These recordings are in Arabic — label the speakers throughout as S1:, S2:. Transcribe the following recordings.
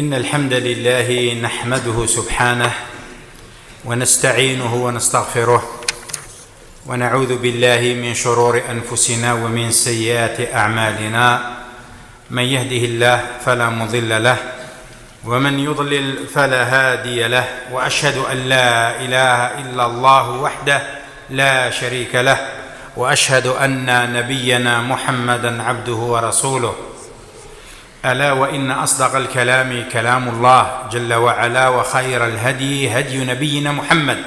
S1: إن الحمد لله نحمده سبحانه ونستعينه ونستغفره ونعوذ بالله من شرور أنفسنا ومن سيئات أعمالنا. من يهده الله فلا مضل له ومن يضلل فلا هادي له وأشهد أن لا إله إلا الله وحده لا شريك له وأشهد أن نبينا محمدا عبده ورسوله. ألا وإن أصدق الكلام كلام الله جل وعلا وخير الهدي هدي نبينا محمد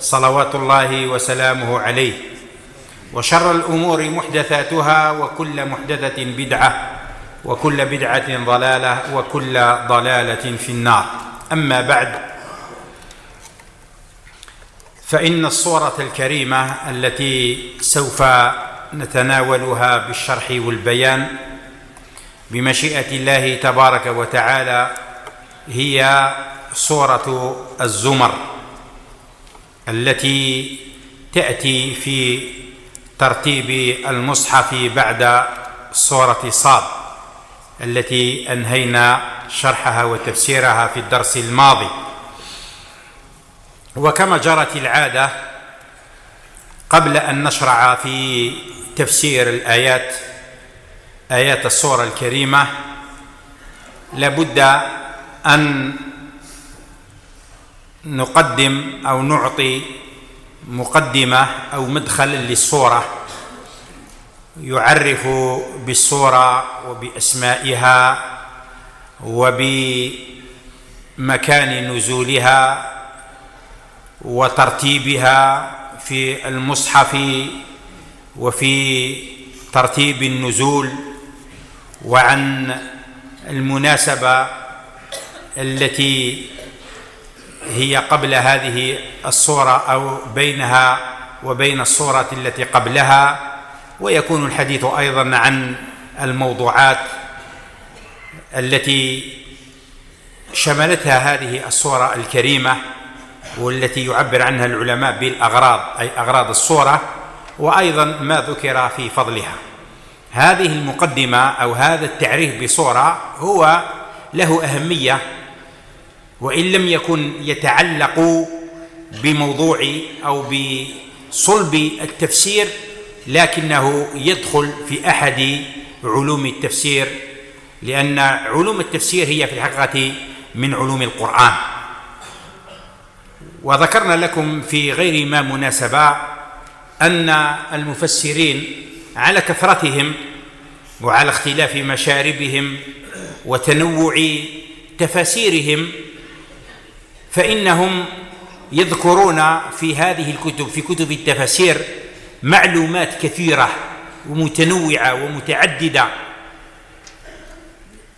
S1: صلوات الله وسلامه عليه وشر الأمور محدثاتها وكل محدثة بدعة وكل بدعة ضلالة وكل ضلالة في النار. أما بعد فإن الصورة الكريمة التي سوف نتناولها بالشرح والبيان بمشيئة الله تبارك وتعالى هي صوره الزمر التي تأتي في ترتيب المصحف بعد صوره صاد التي أنهينا شرحها وتفسيرها في الدرس الماضي. وكما جرت العادة قبل أن نشرع في تفسير الآيات آيات السورة الكريمة لابد أن نقدم أو نعطي مقدمة أو مدخل للسورة يعرف بالسورة وبأسمائها وبمكان نزولها وترتيبها في المصحف وفي ترتيب النزول وعن المناسبة التي هي قبل هذه الصورة أو بينها وبين الصورة التي قبلها ويكون الحديث أيضا عن الموضوعات التي شملتها هذه الصورة الكريمة والتي يعبر عنها العلماء بالأغراض أي أغراض الصورة وأيضا ما ذكر في فضلها. هذه المقدمة أو هذا التعريف بصورة هو له أهمية وإن لم يكن يتعلق بموضوع أو بصلب التفسير لكنه يدخل في أحد علوم التفسير لأن علوم التفسير هي في الحقيقة من علوم القرآن. وذكرنا لكم في غير ما مناسبة أن المفسرين على كثرتهم وعلى اختلاف مشاربهم وتنوع تفاسيرهم فإنهم يذكرون في هذه الكتب في كتب التفاسير معلومات كثيرة ومتنوعة ومتعددة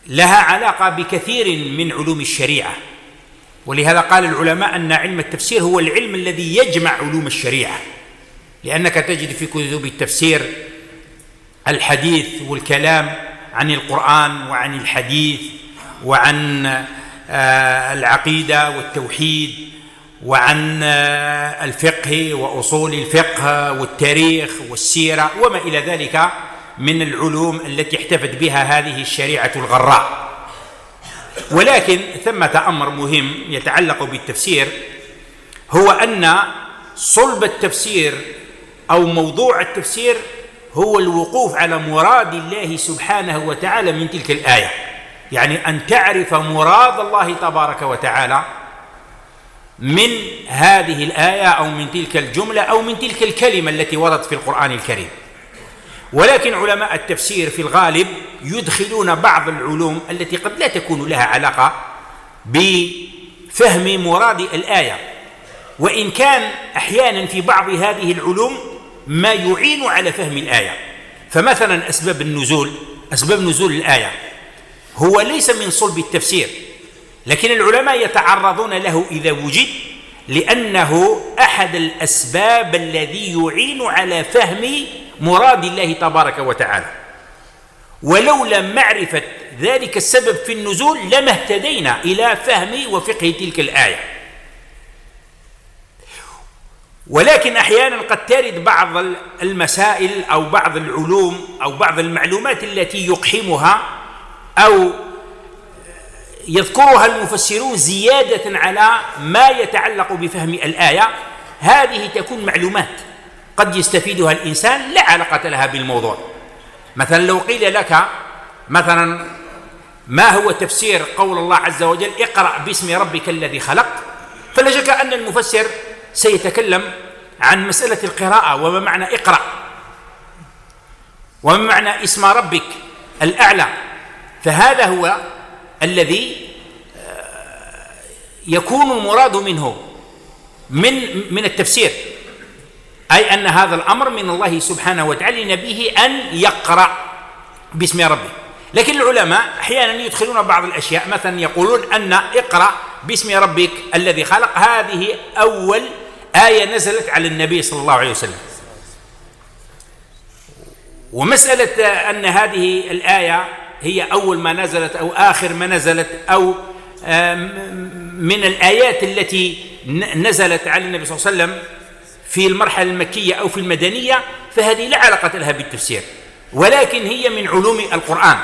S1: لها علاقة بكثير من علوم الشريعة. ولهذا قال العلماء أن علم التفسير هو العلم الذي يجمع علوم الشريعة لأنك تجد في كتب التفسير الحديث والكلام عن القرآن وعن الحديث وعن العقيدة والتوحيد وعن الفقه وأصول الفقه والتاريخ والسيرة وما إلى ذلك من العلوم التي احتفت بها هذه الشريعة الغراء. ولكن ثمة أمر مهم يتعلق بالتفسير هو أن صلب التفسير أو موضوع التفسير هو الوقوف على مراد الله سبحانه وتعالى من تلك الآية. يعني أن تعرف مراد الله تبارك وتعالى من هذه الآية أو من تلك الجملة أو من تلك الكلمة التي وردت في القرآن الكريم. ولكن علماء التفسير في الغالب يدخلون بعض العلوم التي قد لا تكون لها علاقة بفهم مراد الآية. وإن كان أحيانا في بعض هذه العلوم ما يعين على فهم الآية. فمثلا أسباب النزول أسباب نزول الآية. هو ليس من صلب التفسير لكن العلماء يتعرضون له إذا وجد لأنه أحد الأسباب الذي يعين على فهم مراد الله تبارك وتعالى. ولولا معرفة ذلك السبب في النزول لما اهتدينا إلى فهم وفقه تلك الآية. ولكن أحيانا قد ترد بعض المسائل أو بعض العلوم أو بعض المعلومات التي يقحمها أو يذكرها المفسرون زيادة على ما يتعلق بفهم الآية. هذه تكون معلومات قد يستفيدها الإنسان لا علاقة لها بالموضوع. مثلا لو قيل لك مثلا ما هو تفسير قول الله عز وجل اقرأ باسم ربك الذي خلق؟ فلا شك أن المفسر سيتكلم عن مسألة القراءة وما معنى اقرأ؟ وما معنى اسم ربك الأعلى؟ فهذا هو الذي آه، يكون المراد منه من من التفسير. أي أن هذا الأمر من الله سبحانه وتعالى لنبيه أن يقرأ باسم ربه. لكن العلماء أحيانا يدخلون بعض الأشياء مثلا يقولون أن اقرأ باسم ربك الذي خلق. هذه أول آية نزلت على النبي صلى الله عليه وسلم. ومسألة أن هذه الآية هي أول ما نزلت أو آخر ما نزلت أو من الآيات التي نزلت على النبي صلى الله عليه وسلم في المرحلة المكية أو في المدنية فهذه لا علاقة لها بالتفسير ولكن هي من علوم القرآن.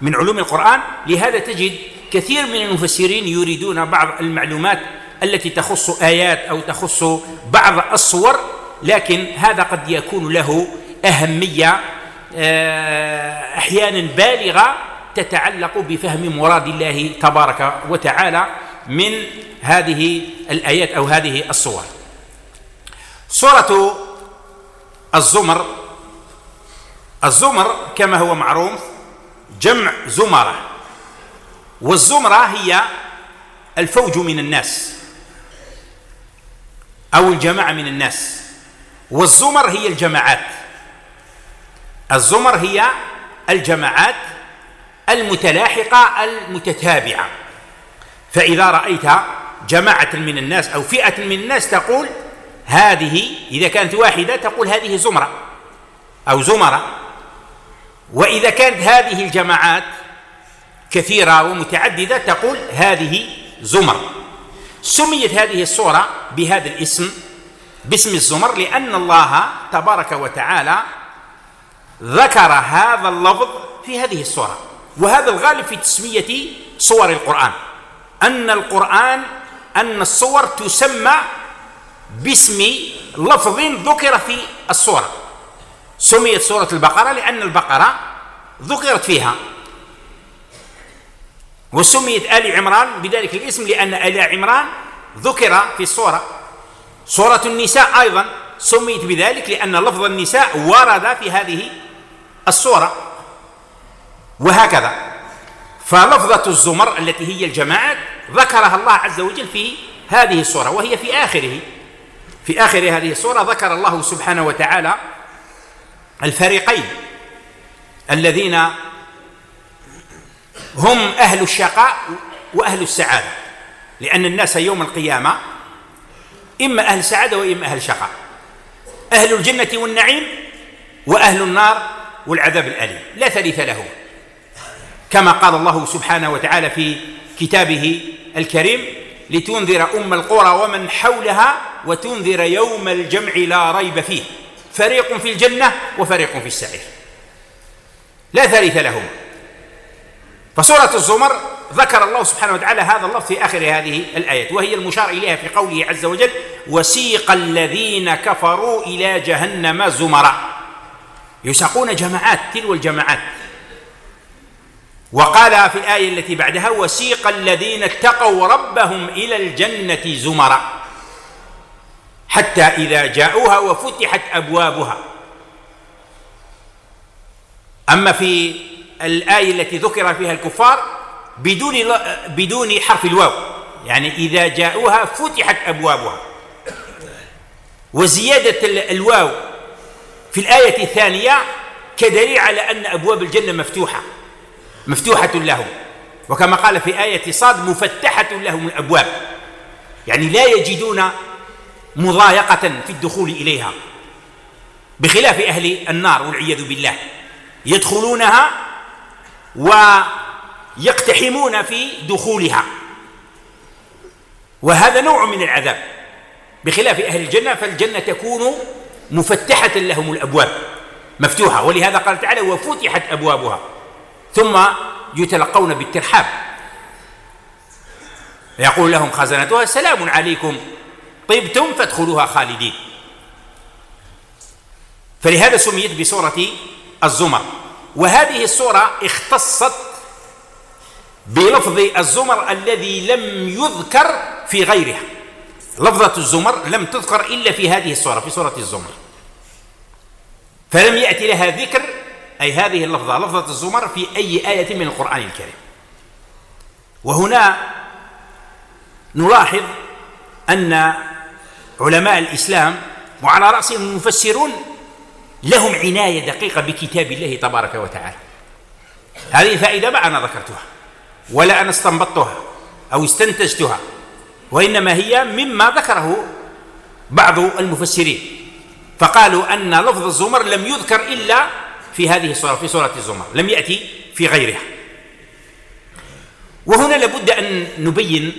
S1: من علوم القرآن لهذا تجد كثير من المفسرين يريدون بعض المعلومات التي تخص آيات أو تخص بعض الصور لكن هذا قد يكون له أهمية آه، أحيانا بالغة تتعلق بفهم مراد الله تبارك وتعالى من هذه الآيات أو هذه الصور. سورة الزمر الزمر كما هو معروف جمع زمرة والزمرة هي الفوج من الناس. أو الجماعة من الناس. والزمر هي الجماعات. الزمر هي الجماعات المتلاحقة المتتابعة. فإذا رأيت جماعة من الناس أو فئة من الناس تقول هذه إذا كانت واحدة تقول هذه زمرة أو زمرة. وإذا كانت هذه الجماعات كثيرة ومتعددة تقول هذه زمر سميت هذه الصورة بهذا الاسم باسم الزمر لأن الله تبارك وتعالى ذكر هذا اللفظ في هذه الصورة. وهذا الغالب في تسمية صور القرآن. أن القرآن أن الصور تسمى باسم لفظ ذكر في الصورة. سميت سورة البقرة لأن البقرة ذكرت فيها. وسميت آل عمران بذلك الاسم لأن آل عمران ذكر في الصورة سورة النساء أيضا سميت بذلك لأن لفظ النساء ورد في هذه الصورة وهكذا. فلفظة الزمر التي هي الجماعات ذكرها الله عز وجل في هذه الصورة وهي في آخره. في آخر هذه الصورة ذكر الله سبحانه وتعالى الفريقين الذين هم أهل الشقاء وأهل السعادة لأن الناس يوم القيامة إما أهل سعادة وإما أهل شقاء. أهل الجنة والنعيم وأهل النار والعذاب الأليم. لا ثالث له. كما قال الله سبحانه وتعالى في كتابه الكريم لتنذر أم القرى ومن حولها وتنذر يوم الجمع لا ريب فيه. فريق في الجنة وفريق في السعير. لا ثالث لهما فسورة الزمر ذكر الله سبحانه وتعالى هذا اللفظ في آخر هذه الآية وهي المشار إليها في قوله عز وجل وسيق الذين كفروا إلى جهنم زمرا. يساقون جماعات تلو الجماعات. وقال في الآية التي بعدها وسيق الذين اتقوا ربهم إلى الجنة زمرا. حتى إذا جاءوها وفتحت أبوابها. أما في الآية التي ذكر فيها الكفار بدون بدون حرف الواو. يعني إذا جاءوها فتحت أبوابها. وزيادة الواو في الآية الثانية كدليل على أن أبواب الجنة مفتوحة. مفتوحة لهم. وكما قال في آية صاد مفتحة لهم الأبواب. يعني لا يجدون مضايقة في الدخول إليها. بخلاف أهل النار والعياذ بالله. يدخلونها ويقتحمون في دخولها. وهذا نوع من العذاب. بخلاف أهل الجنة فالجنة تكون مفتحة لهم الأبواب مفتوحة. ولهذا قال تعالى وفتحت أبوابها. ثم يتلقون بالترحاب. يقول لهم خزنتها سلام عليكم طبتم فادخلوها خالدين. فلهذا سميت بسورة الزمر. وهذه السورة اختصت بلفظ الزمر الذي لم يذكر في غيرها. لفظة الزمر لم تذكر إلا في هذه السورة في سورة الزمر. فلم يأتي لها ذكر أي هذه اللفظة لفظة الزمر في أي آية من القرآن الكريم. وهنا نلاحظ أن علماء الإسلام وعلى رأسهم المفسرون لهم عناية دقيقة بكتاب الله تبارك وتعالى. هذه فائدة ما أنا ذكرتها ولا أنا استنبطتها أو استنتجتها وإنما هي مما ذكره بعض المفسرين. فقالوا أن لفظ الزمر لم يذكر إلا في هذه السورة في سورة الزمر لم يأتي في غيرها. وهنا لابد أن نبين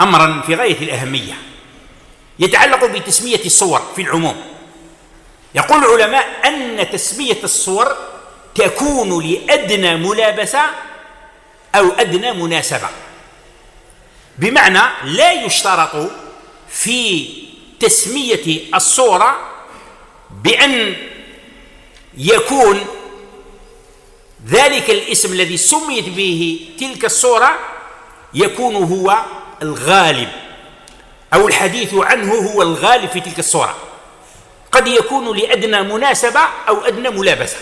S1: أمرا في غاية الأهمية يتعلق بتسمية الصور في العموم. يقول العلماء أن تسمية الصور تكون لأدنى ملابسة أو أدنى مناسبة. بمعنى لا يشترط في تسمية الصورة بأن يكون ذلك الاسم الذي سميت به تلك الصورة يكون هو الغالب أو الحديث عنه هو الغالب في تلك الصورة. قد يكون لأدنى مناسبة أو أدنى ملابسة.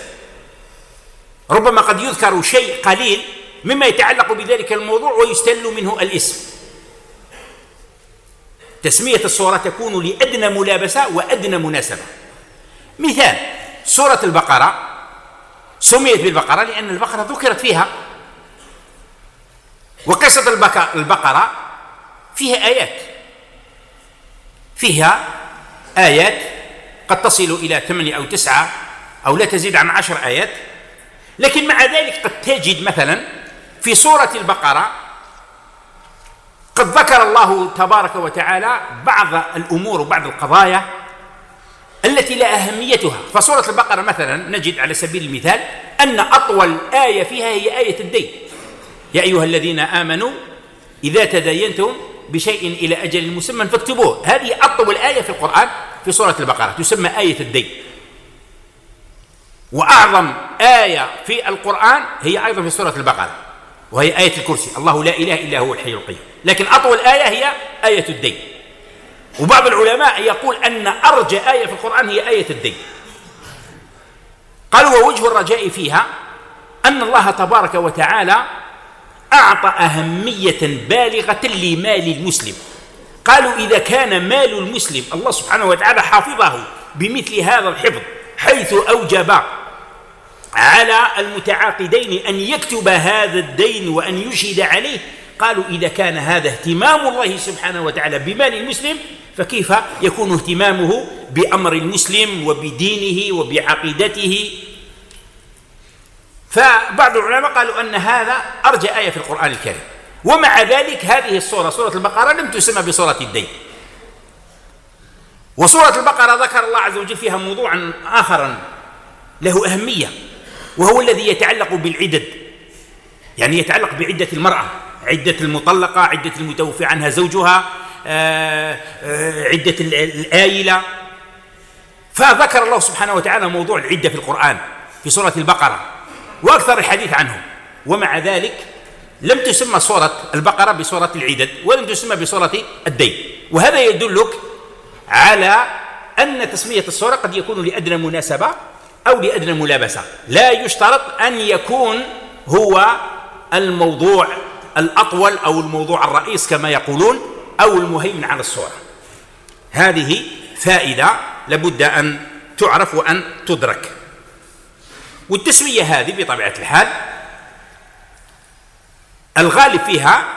S1: ربما قد يذكر شيء قليل مما يتعلق بذلك الموضوع ويستل منه الاسم. تسمية الصورة تكون لأدنى ملابسة وأدنى مناسبة. مثال سورة البقرة. سميت بالبقرة لأن البقرة ذكرت فيها. وقصة البقرة فيها آيات. فيها آيات قد تصل إلى ثمانية أو تسعة أو لا تزيد عن عشر آيات. لكن مع ذلك قد تجد مثلا في سورة البقرة قد ذكر الله تبارك وتعالى بعض الأمور وبعض القضايا التي لا أهميتها. فسورة البقرة مثلا نجد على سبيل المثال أن أطول آية فيها هي آية الدين. يا أيها الذين آمنوا إذا تدينتم بشيء إلى أجل مسمى فاكتبوه. هذه أطول آية في القرآن. في سورة البقرة تسمى آية الدين. وأعظم آية في القرآن هي أيضا في سورة البقرة وهي آية الكرسي الله لا إله إلا هو الحي القيوم. لكن أطول آية هي آية الدين. وبعض العلماء يقول أن أرجى آية في القرآن هي آية الدين. قالوا ووجه الرجاء فيها أن الله تبارك وتعالى أعطى أهمية بالغة لمال المسلم. قالوا إذا كان مال المسلم الله سبحانه وتعالى حافظه بمثل هذا الحفظ حيث أوجب على المتعاقدين أن يكتب هذا الدين وأن يشهد عليه قالوا إذا كان هذا اهتمام الله سبحانه وتعالى بمال المسلم فكيف يكون اهتمامه بأمر المسلم وبدينه وبعقيدته؟ فبعض العلماء قالوا أن هذا أرجى آية في القرآن الكريم. ومع ذلك هذه الصورة سورة البقرة لم تسمى بصورة الدين. وسورة البقرة ذكر الله عز وجل فيها موضوعا آخرا له أهمية وهو الذي يتعلق بالعدد. يعني يتعلق بعدة المرأة عدة المطلقة عدة المتوفي عنها زوجها آه، آه، عدة الآيلة. فذكر الله سبحانه وتعالى موضوع العدة في القرآن في سورة البقرة وأكثر الحديث عنه ومع ذلك لم تسمى سورة البقرة بسورة العدد ولم تسمى بسورة الدين. وهذا يدلك على أن تسمية السورة قد يكون لأدنى مناسبة أو لأدنى ملابسة. لا يشترط أن يكون هو الموضوع الأطول أو الموضوع الرئيس كما يقولون أو المهيمن على الصورة. هذه فائدة لابد أن تعرف وأن تدرك. والتسمية هذه بطبيعة الحال الغالب فيها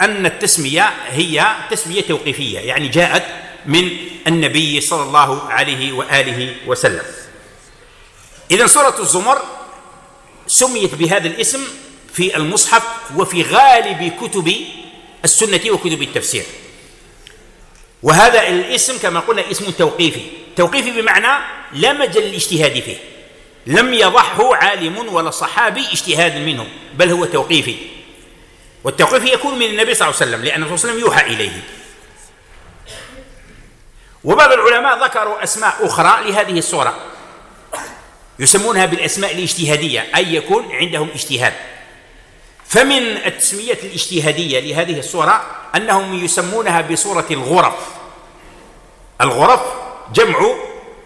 S1: أن التسمية هي تسمية توقيفية يعني جاءت من النبي صلى الله عليه وآله وسلم. إذا سورة الزمر سميت بهذا الاسم في المصحف وفي غالب كتب السنة وكتب التفسير. وهذا الاسم كما قلنا اسم توقيفي. توقيفي بمعنى لا مجال للاجتهاد فيه. لم يضحه عالم ولا صحابي اجتهادا منه بل هو توقيفي. والتوقيف يكون من النبي صلى الله عليه وسلم لأن الرسول وسلم يوحى إليه. وبعض العلماء ذكروا أسماء أخرى لهذه السورة يسمونها بالأسماء الاجتهادية أي يكون عندهم اجتهاد. فمن التسمية الاجتهادية لهذه السورة أنهم يسمونها بصورة الغرف. الغرف جمع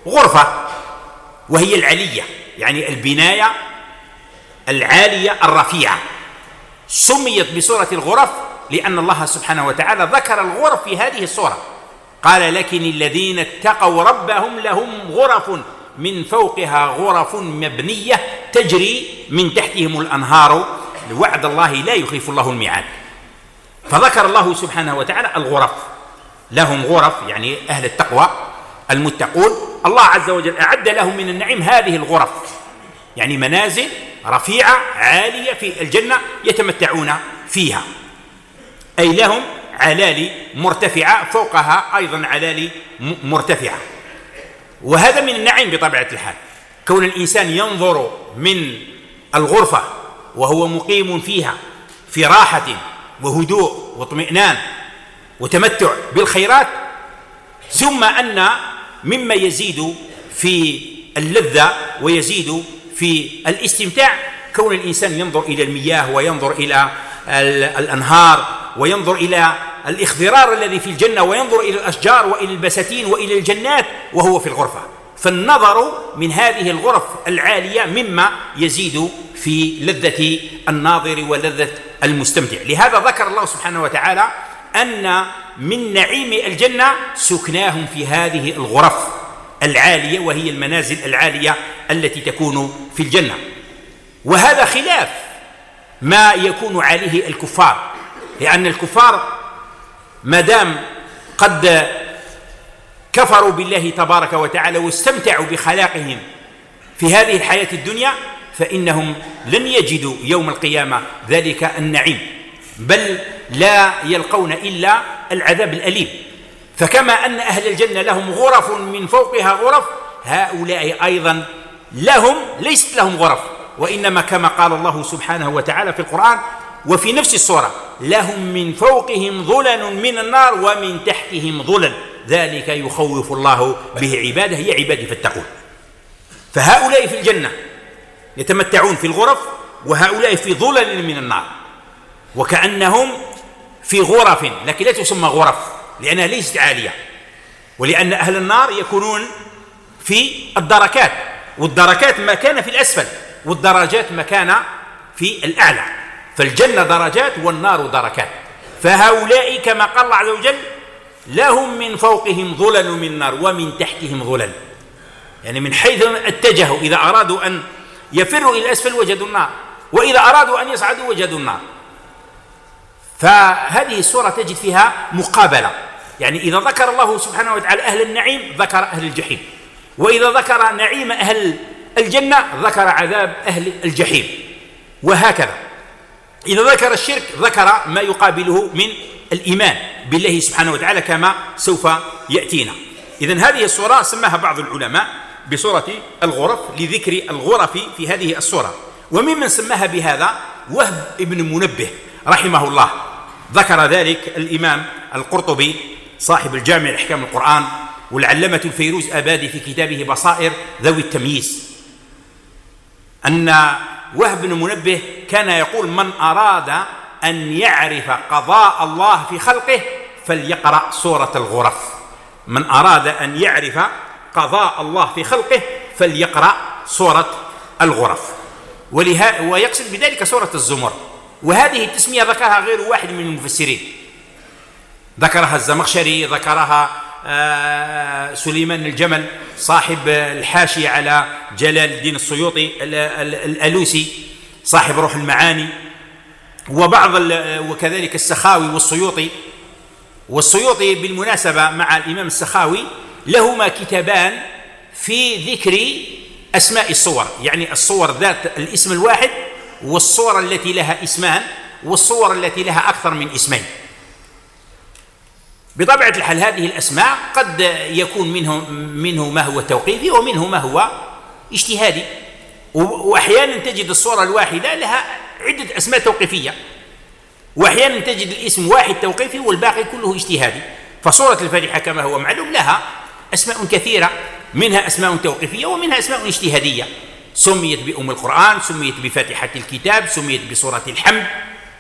S1: غرفة وهي العلية يعني البناية العالية الرفيعة. سميت بصورة الغرف لأن الله سبحانه وتعالى ذكر الغرف في هذه الصورة قال لكن الذين اتقوا ربهم لهم غرف من فوقها غرف مبنية تجري من تحتهم الأنهار وعد الله لا يخيف الله الميعاد. فذكر الله سبحانه وتعالى الغرف. لهم غرف يعني أهل التقوى المتقون. الله عز وجل أعد لهم من النعيم هذه الغرف. يعني منازل رفيعة عالية في الجنة يتمتعون فيها. أي لهم علالي مرتفعة فوقها أيضا علالي مرتفعة. وهذا من النعيم بطبيعة الحال. كون الإنسان ينظر من الغرفة وهو مقيم فيها في راحة وهدوء واطمئنان وتمتع بالخيرات ثم أن مما يزيد في اللذة ويزيد في الاستمتاع. كون الإنسان ينظر إلى المياه وينظر إلى الأنهار وينظر إلى الاخضرار الذي في الجنة وينظر إلى الأشجار وإلى البساتين وإلى الجنات وهو في الغرفة. فالنظر من هذه الغرف العالية مما يزيد في لذة الناظر ولذة المستمتع. لهذا ذكر الله سبحانه وتعالى أن من نعيم الجنة سكناهم في هذه الغرف. العالية وهي المنازل العالية التي تكون في الجنة. وهذا خلاف ما يكون عليه الكفار لأن الكفار ما دام قد كفروا بالله تبارك وتعالى واستمتعوا بخلاقهم في هذه الحياة الدنيا فإنهم لن يجدوا يوم القيامة ذلك النعيم بل لا يلقون إلا العذاب الأليم. فكما أن أهل الجنة لهم غرف من فوقها غرف هؤلاء أيضا لهم ليست لهم غرف وإنما كما قال الله سبحانه وتعالى في القرآن وفي نفس الصورة لهم من فوقهم ظلل من النار ومن تحتهم ظلل. ذلك يخوف الله به عباده هي عبادي فاتقون. فهؤلاء في الجنة يتمتعون في الغرف وهؤلاء في ظلل من النار وكأنهم في غرف لكن لا تسمى غرف. لأنها ليست عالية. ولأن أهل النار يكونون في الدركات والدركات مكان في الأسفل والدرجات مكان في الأعلى. فالجنة درجات والنار دركات. فهؤلاء كما قال الله عز وجل لهم من فوقهم ظلل من النار ومن تحتهم ظلل. يعني من حيث اتجهوا إذا أرادوا أن يفروا إلى الأسفل وجدوا النار وإذا أرادوا أن يصعدوا وجدوا النار. فهذه السورة تجد فيها مقابلة. يعني إذا ذكر الله سبحانه وتعالى أهل النعيم ذكر أهل الجحيم. وإذا ذكر نعيم أهل الجنة ذكر عذاب أهل الجحيم. وهكذا. إذا ذكر الشرك ذكر ما يقابله من الإيمان بالله سبحانه وتعالى كما سوف يأتينا. إذن هذه الصورة سماها بعض العلماء بصورة الغرف لذكر الغرف في هذه الصورة وممن سماها بهذا وهب ابن منبه رحمه الله. ذكر ذلك الإمام القرطبي صاحب الجامع لأحكام القرآن والعلمة الفيروز أبادي في كتابه بصائر ذوي التمييز. أن وهب بن منبه كان يقول من أراد أن يعرف قضاء الله في خلقه فليقرأ سورة الغرف. من أراد أن يعرف قضاء الله في خلقه فليقرأ سورة الغرف. ويقصد بذلك سورة الزمر. وهذه التسمية ذكرها غير واحد من المفسرين. ذكرها الزمخشري ذكرها آه، سليمان الجمل صاحب الحاشية على جلال الدين السيوطي الألوسي صاحب روح المعاني وبعض وكذلك السخاوي والسيوطي. والسيوطي بالمناسبة مع الإمام السخاوي لهما كتابان في ذكر أسماء الصور يعني الصور ذات الاسم الواحد والصور التي لها اسمان والصور التي لها أكثر من اسمين. بطبيعة الحال هذه الأسماء قد يكون منه منه ما هو توقيفي ومنه ما هو اجتهادي. وأحيانا تجد الصورة الواحدة لها عدة أسماء توقيفية. وأحيانا تجد الاسم واحد توقيفي والباقي كله اجتهادي. فصورة الفاتحة كما هو معلوم لها أسماء كثيرة منها أسماء توقيفية ومنها أسماء اجتهادية. سميت بأم القرآن سميت بفاتحة الكتاب سميت بسورة الحمد.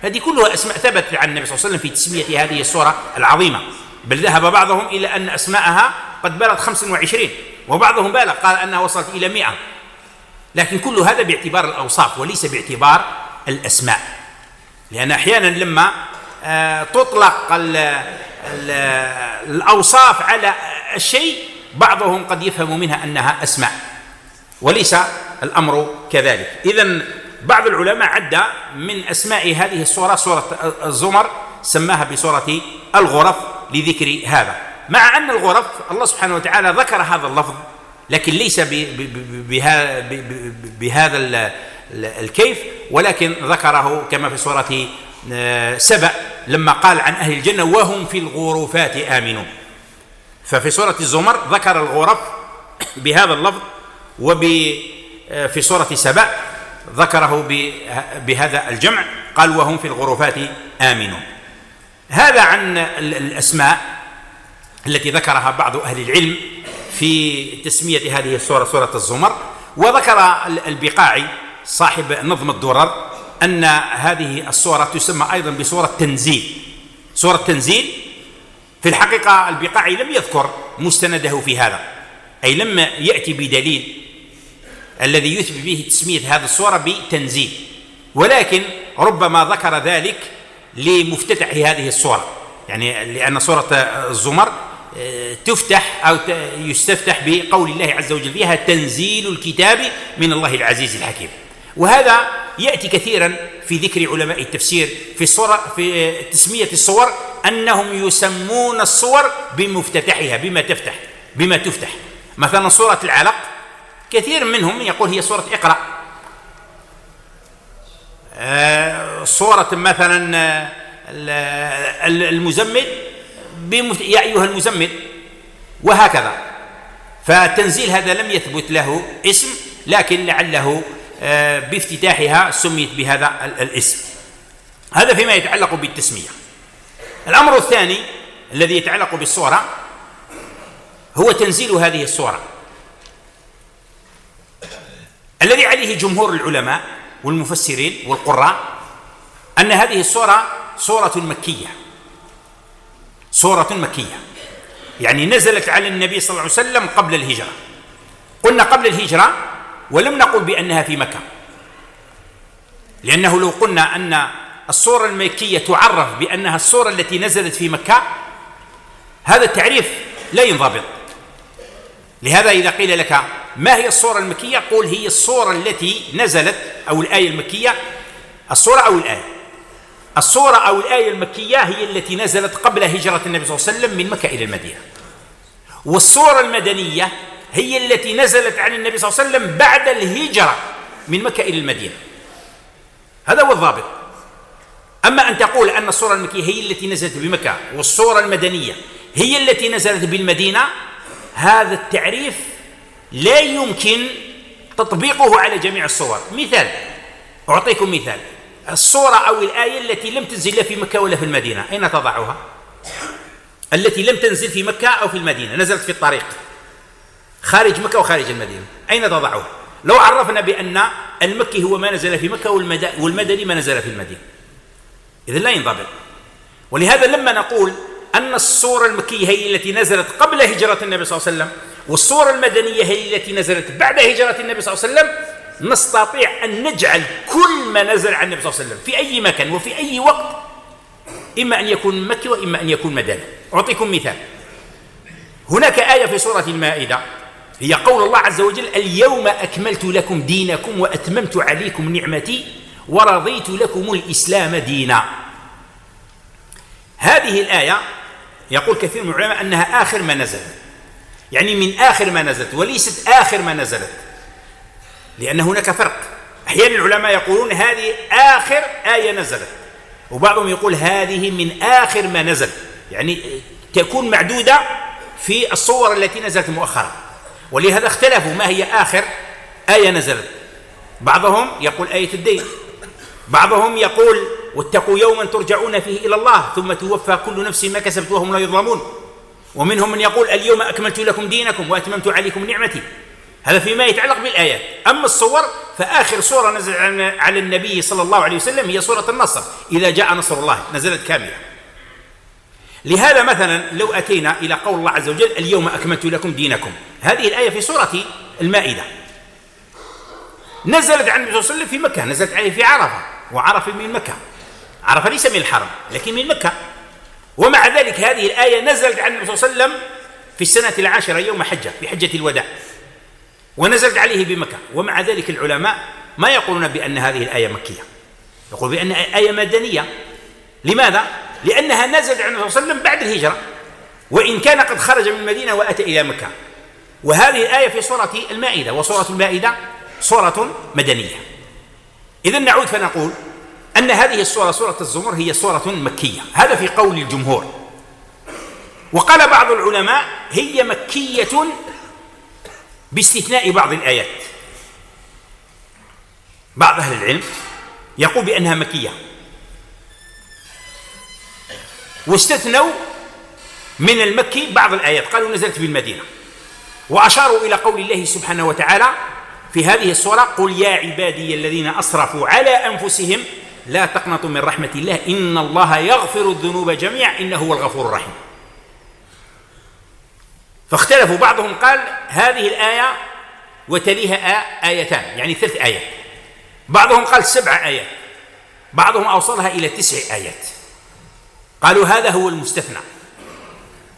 S1: هذه كلها أسماء ثبتت عن النبي صلى الله عليه وسلم في تسمية هذه السورة العظيمة. بل ذهب بعضهم إلى أن أسماءها قد بلغت 25 وبعضهم بالغ قال أنها وصلت إلى 100 لكن كل هذا باعتبار الأوصاف وليس باعتبار الأسماء. لأن أحيانا لما آه، تطلق ال ال الأوصاف على الشيء بعضهم قد يفهم منها أنها أسماء. وليس الأمر كذلك. إذا بعض العلماء عد من أسماء هذه الصورة سورة الزمر سماها بسورة الغرف لذكر هذا. مع أن الغرف الله سبحانه وتعالى ذكر هذا اللفظ لكن ليس بهذا الكيف ولكن ذكره كما في سورة آه، سبأ لما قال عن أهل الجنة وهم في الغرفات آمنون. ففي سورة الزمر ذكر الغرف بهذا اللفظ وفي آه، سورة سبأ ذكره بهذا الجمع قال وهم في الغرفات آمنون. هذا عن الأسماء التي ذكرها بعض أهل العلم في تسمية هذه السورة سورة الزمر. وذكر البقاعي صاحب نظم الدرر أن هذه السورة تسمى أيضا بسورة تنزيل. سورة تنزيل في الحقيقة البقاعي لم يذكر مستنده في هذا أي لم يأتي بدليل الذي يثبت به تسمية هذه السورة بتنزيل. ولكن ربما ذكر ذلك لمفتتح هذه السورة يعني لأن سورة الزمر آه، تفتح أو يستفتح بقول الله عز وجل فيها تنزيل الكتاب من الله العزيز الحكيم. وهذا يأتي كثيرا في ذكر علماء التفسير في الصورة في تسمية الصور أنهم يسمون الصور بمفتتحها بما تفتح بما تفتح. مثلا سورة العلق كثير منهم يقول هي سورة اقرأ. آه، صورة مثلا آه، المزمل يا أيها المزمل وهكذا. فتنزيل هذا لم يثبت له اسم لكن لعله آه، بافتتاحها سميت بهذا الاسم. هذا فيما يتعلق بالتسمية. الأمر الثاني الذي يتعلق بالصورة هو تنزيل هذه الصورة الذي عليه جمهور العلماء والمفسرين والقراء أن هذه الصورة صورة مكية. صورة مكية. يعني نزلت على النبي صلى الله عليه وسلم قبل الهجرة. قلنا قبل الهجرة ولم نقل بأنها في مكة. لأنه لو قلنا أن الصورة المكية تعرف بأنها الصورة التي نزلت في مكة هذا التعريف لا ينضبط. لهذا إذا قيل لك ما هي الصورة المكية؟ قول هي الصورة التي نزلت أو الآية المكية. الصورة أو الآية؟ الصورة أو الآية المكية هي التي نزلت قبل هجرة النبي صلى الله عليه وسلم من مكة إلى المدينة. والصورة المدنية هي التي نزلت عن النبي صلى الله عليه وسلم بعد الهجرة من مكة إلى المدينة. هذا هو الضابط. أما أن تقول أن الصورة المكية هي التي نزلت بمكة والصورة المدنية هي التي نزلت بالمدينة هذا التعريف لا يمكن تطبيقه على جميع الصور. مثال أعطيكم مثال. الصورة أو الآية التي لم تنزل لا في مكة ولا في المدينة أين تضعها؟ التي لم تنزل في مكة أو في المدينة نزلت في الطريق. خارج مكة وخارج المدينة أين تضعها؟ لو عرفنا بأن المكي هو ما نزل في مكة والمدني ما نزل في المدينة. إذا لا ينضبط. ولهذا لما نقول أن الصورة المكية هي التي نزلت قبل هجرة النبي صلى الله عليه وسلم والصورة المدنية هي التي نزلت بعد هجرة النبي صلى الله عليه وسلم. نستطيع أن نجعل كل ما نزل عن النبي صلى الله عليه وسلم في أي مكان وفي أي وقت إما أن يكون مكي وإما أن يكون مدني. أعطيكم مثال. هناك آية في سورة المائدة هي قول الله عز وجل اليوم أكملت لكم دينكم وأتممت عليكم نعمتي ورضيت لكم الإسلام دينا. هذه الآية يقول كثير من العلماء أنها آخر ما نزلت. يعني من آخر ما نزلت وليست آخر ما نزلت. لأن هناك فرق. أحيانا العلماء يقولون هذه آخر آية نزلت. وبعضهم يقول هذه من آخر ما نزل. يعني تكون معدودة في الصور التي نزلت مؤخرا. ولهذا اختلفوا ما هي آخر آية نزلت. بعضهم يقول آية الدين. بعضهم يقول واتقوا يوما ترجعون فيه إلى الله ثم توفى كل نفس ما كسبت وهم لا يظلمون. ومنهم من يقول اليوم أكملت لكم دينكم وأتممت عليكم نعمتي. هذا فيما يتعلق بالآيات. أما الصور فآخر صورة نزل على النبي صلى الله عليه وسلم هي سورة النصر إذا جاء نصر الله نزلت كاملة. لهذا مثلا لو أتينا إلى قول الله عز وجل اليوم أكملت لكم دينكم. هذه الآية في سورة المائدة. نزلت عن النبي صلى الله عليه وسلم في مكة نزلت عليه في عرفة وعرفة من مكة. عرفة ليس من الحرم لكن من مكة. ومع ذلك هذه الآية نزلت عن النبي صلى الله عليه وسلم في السنة العاشرة يوم حجة في حجة الوداع. ونزلت عليه بمكة. ومع ذلك العلماء ما يقولون بأن هذه الآية مكية. يقول بأن آية مدنية. لماذا؟ لأنها نزلت عن النبي صلى الله عليه وسلم بعد الهجرة. وإن كان قد خرج من المدينة وأتى إلى مكة. وهذه الآية في سورة المائدة. وسورة المائدة سورة مدنية. إذا نعود فنقول أن هذه السورة سورة الزمر هي سورة مكية. هذا في قول الجمهور. وقال بعض العلماء هي مكية باستثناء بعض الآيات. بعض أهل العلم يقول بأنها مكية. واستثنوا من المكي بعض الآيات. قالوا نزلت بالمدينة. وأشاروا إلى قول الله سبحانه وتعالى في هذه السورة قل يا عبادي الذين أسرفوا على أنفسهم لا تقنطوا من رحمة الله. إن الله يغفر الذنوب جميعا. إنه هو الغفور الرحيم. فاختلفوا بعضهم قال هذه الآية وتليها آيتان يعني ثلاث آيات. بعضهم قال سبع آيات. بعضهم أوصلها إلى تسع آيات. قالوا هذا هو المستثنى.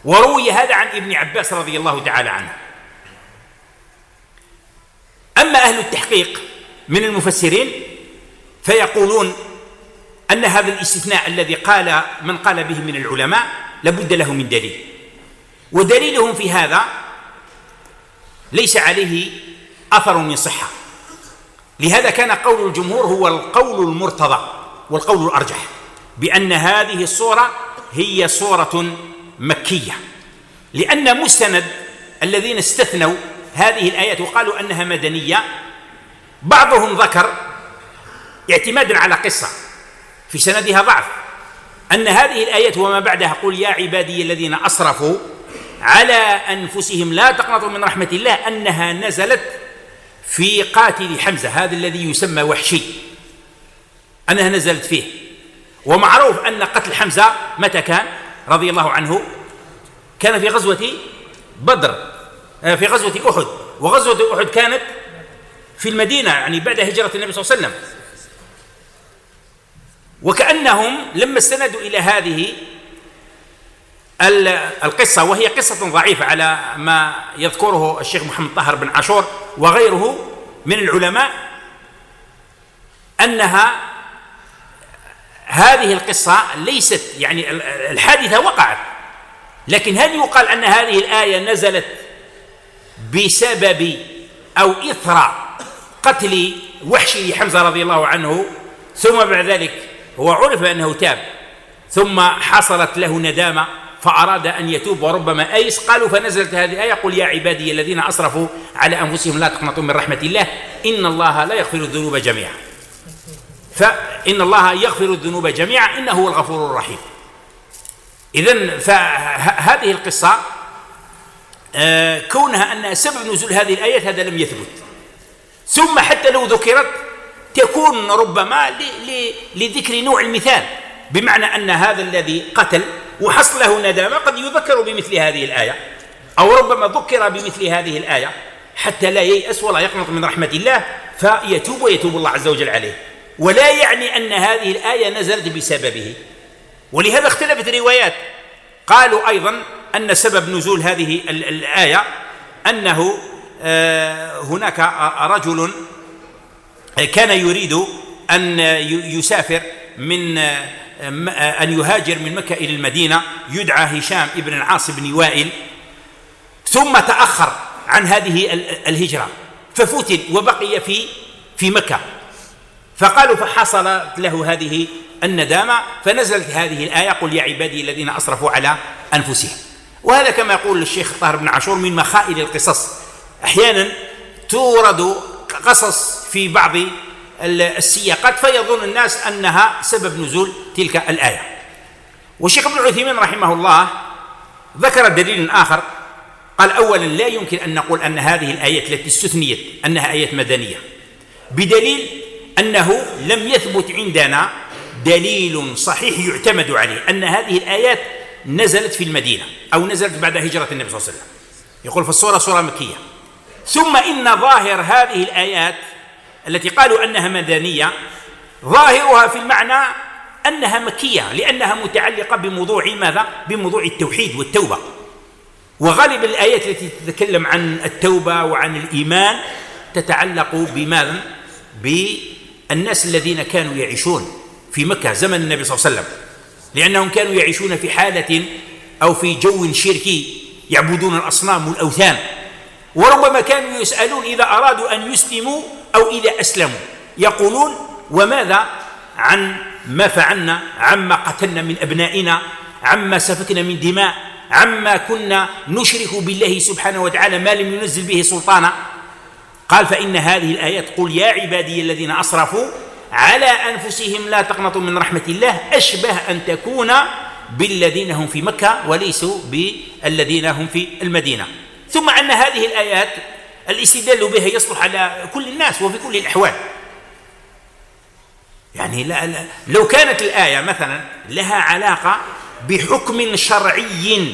S1: وروي هذا عن ابن عباس رضي الله تعالى عنه. أما أهل التحقيق من المفسرين فيقولون أن هذا الاستثناء الذي قال من قال به من العلماء لابد له من دليل. ودليلهم في هذا ليس عليه أثر من صحة. لهذا كان قول الجمهور هو القول المرتضى والقول الأرجح بأن هذه الصورة هي صورة مكية. لأن مستند الذين استثنوا هذه الآيات وقالوا أنها مدنية بعضهم ذكر اعتمادا على قصة. في سندها ضعف. أن هذه الآيات وما بعدها قل يا عبادي الذين أسرفوا على أنفسهم لا تقنطوا من رحمة الله أنها نزلت في قاتل حمزة هذا الذي يسمى وحشي. أنها نزلت فيه. ومعروف أن قتل حمزة متى كان؟ رضي الله عنه. كان في غزوة بدر آه، في غزوة أحد. وغزوة أحد كانت في المدينة يعني بعد هجرة النبي صلى الله عليه وسلم. وكأنهم لما استندوا إلى هذه القصة وهي قصة ضعيفة على ما يذكره الشيخ محمد طاهر بن عاشور وغيره من العلماء أنها هذه القصة ليست يعني الحادثة وقعت لكن هل يقال أن هذه الآية نزلت بسبب أو إثر قتل وحشي حمزة رضي الله عنه ثم بعد ذلك هو عرف أنه تاب ثم حصلت له ندامة فأراد أن يتوب وربما أيس قالوا فنزلت هذه الآية قل يا عبادي الذين أسرفوا على أنفسهم لا تقنطوا من رحمة الله إن الله لا يغفر الذنوب جميعا. فإن الله يغفر الذنوب جميعا إنه هو الغفور الرحيم. إذا فهذه القصة آه، كونها أن سبب نزول هذه الآيات هذا لم يثبت. ثم حتى لو ذكرت تكون ربما لذكر نوع المثال بمعنى أن هذا الذي قتل وحصل له ندامة قد يذكر بمثل هذه الآية أو ربما ذكر بمثل هذه الآية حتى لا ييأس ولا يقنط من رحمة الله فيتوب ويتوب الله عز وجل عليه. ولا يعني أن هذه الآية نزلت بسببه. ولهذا اختلفت الروايات. قالوا أيضا أن سبب نزول هذه الآية أنه آه، هناك رجل كان يريد أن يسافر من أن يهاجر من مكة إلى المدينة يدعى هشام ابن العاص بن وائل. ثم تأخر عن هذه الهجرة ففتن وبقي في في مكة. فقالوا فحصلت له هذه الندامة فنزلت هذه الآية قل يا عبادي الذين أسرفوا على أنفسهم. وهذا كما يقول الشيخ طاهر بن عاشور من مخائل القصص. أحيانا تورد قصص في بعض السياقات فيظن الناس أنها سبب نزول تلك الآية. والشيخ ابن عثيمين رحمه الله ذكر دليل آخر. قال أولا لا يمكن أن نقول أن هذه الآيات التي استثنيت أنها آيات مدنية بدليل أنه لم يثبت عندنا دليل صحيح يعتمد عليه أن هذه الآيات نزلت في المدينة أو نزلت بعد هجرة النبي صلى الله عليه وسلم. يقول في الصورة سورة مكية. ثم إن ظاهر هذه الآيات التي قالوا أنها مدنية ظاهرها في المعنى أنها مكية لأنها متعلقة بموضوع ماذا؟ بموضوع التوحيد والتوبة وغالب الآيات التي تتكلم عن التوبة وعن الإيمان تتعلق بماذا؟ بالناس الذين كانوا يعيشون في مكة زمن النبي صلى الله عليه وسلم لأنهم كانوا يعيشون في حالة أو في جو شركي يعبدون الأصنام والأوثان وربما كانوا يسألون إذا أرادوا أن يسلموا أو إذا أسلموا. يقولون وماذا عن ما فعلنا عما قتلنا من أبنائنا عما سفكنا من دماء عما كنا نشرك بالله سبحانه وتعالى ما لم ينزل به سلطانا؟ قال فإن هذه الآيات قل يا عبادي الذين أسرفوا على أنفسهم لا تقنطوا من رحمة الله أشبه أن تكون بالذين هم في مكة وليسوا بالذين هم في المدينة. ثم أن هذه الآيات الاستدلال بها يصلح على كل الناس وفي كل الأحوال. يعني لا لا لو كانت الآية مثلا لها علاقة بحكم شرعي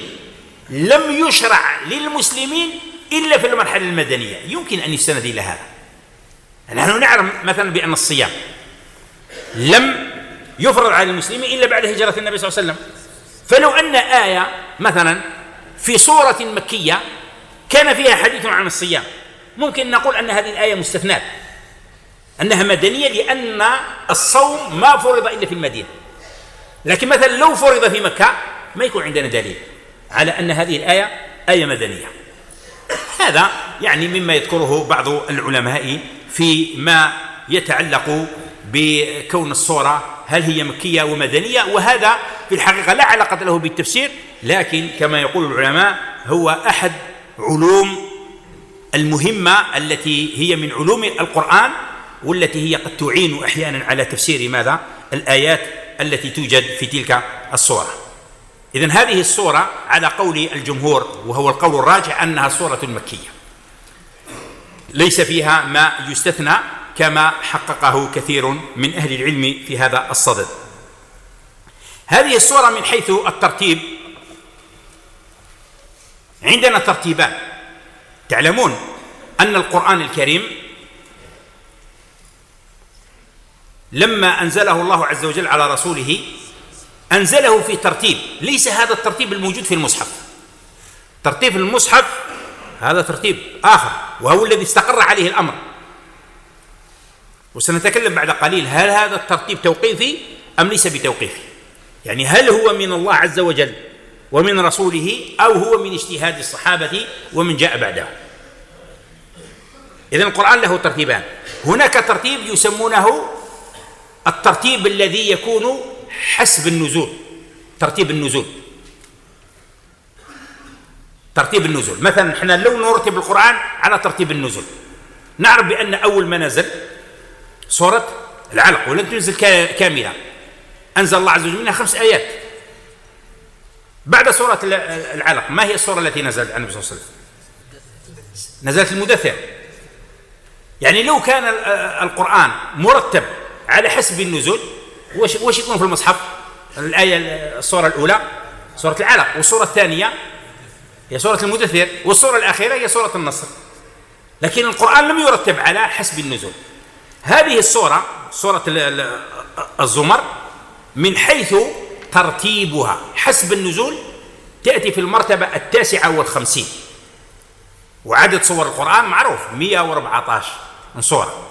S1: لم يشرع للمسلمين إلا في المرحلة المدنية يمكن أن يستند إلى هذا. نحن نعلم مثلا بأن الصيام لم يفرض على المسلمين إلا بعد هجرة النبي صلى الله عليه وسلم. فلو أن آية مثلا في صورة مكية كان فيها حديث عن الصيام. ممكن نقول أن هذه الآية مستثناة. أنها مدنية لأن الصوم ما فرض إلا في المدينة. لكن مثلا لو فرض في مكة ما يكون عندنا دليل على أن هذه الآية آية مدنية. هذا يعني مما يذكره بعض العلماء فيما يتعلق بكون الصورة هل هي مكية ومدنية وهذا في الحقيقة لا علاقة له بالتفسير لكن كما يقول العلماء هو أحد علوم المهمة التي هي من علوم القرآن والتي هي قد تعين أحيانا على تفسير ماذا؟ الآيات التي توجد في تلك الصورة. إذن هذه الصورة على قول الجمهور وهو القول الراجح أنها صورة مكية. ليس فيها ما يستثنى كما حققه كثير من أهل العلم في هذا الصدد. هذه الصورة من حيث الترتيب عندنا ترتيبان تعلمون أن القرآن الكريم لما أنزله الله عز وجل على رسوله أنزله في ترتيب. ليس هذا الترتيب الموجود في المصحف. ترتيب المصحف هذا ترتيب آخر وهو الذي استقر عليه الأمر. وسنتكلم بعد قليل هل هذا الترتيب توقيفي أم ليس بتوقيفي؟ يعني هل هو من الله عز وجل؟ ومن رسوله أو هو من اجتهاد الصحابة ومن جاء بعده. إذن القرآن له ترتيبان. هناك ترتيب يسمونه الترتيب الذي يكون حسب النزول. ترتيب النزول. ترتيب النزول. مثلا إحنا لو نرتب القرآن على ترتيب النزول. نعرف بأن أول ما نزل سورة العلق ولم تنزل كاملة. أنزل الله عز وجل منها خمس آيات. بعد سورة العلق. ما هي السورة التي نزلت عن النبي صلى الله عليه وسلم؟ نزلت المدثر. يعني لو كان القرآن مرتب على حسب النزول وش وش يكون في المصحف؟ الآية السورة الأولى سورة العلق والسورة الثانية هي سورة المدثر والسورة الأخيرة هي سورة النصر. لكن القرآن لم يرتب على حسب النزول. هذه السورة سورة الزمر من حيث ترتيبها. حسب النزول تأتي في المرتبة التاسعة والخمسين. وعدد صور القرآن معروف 114 من سورة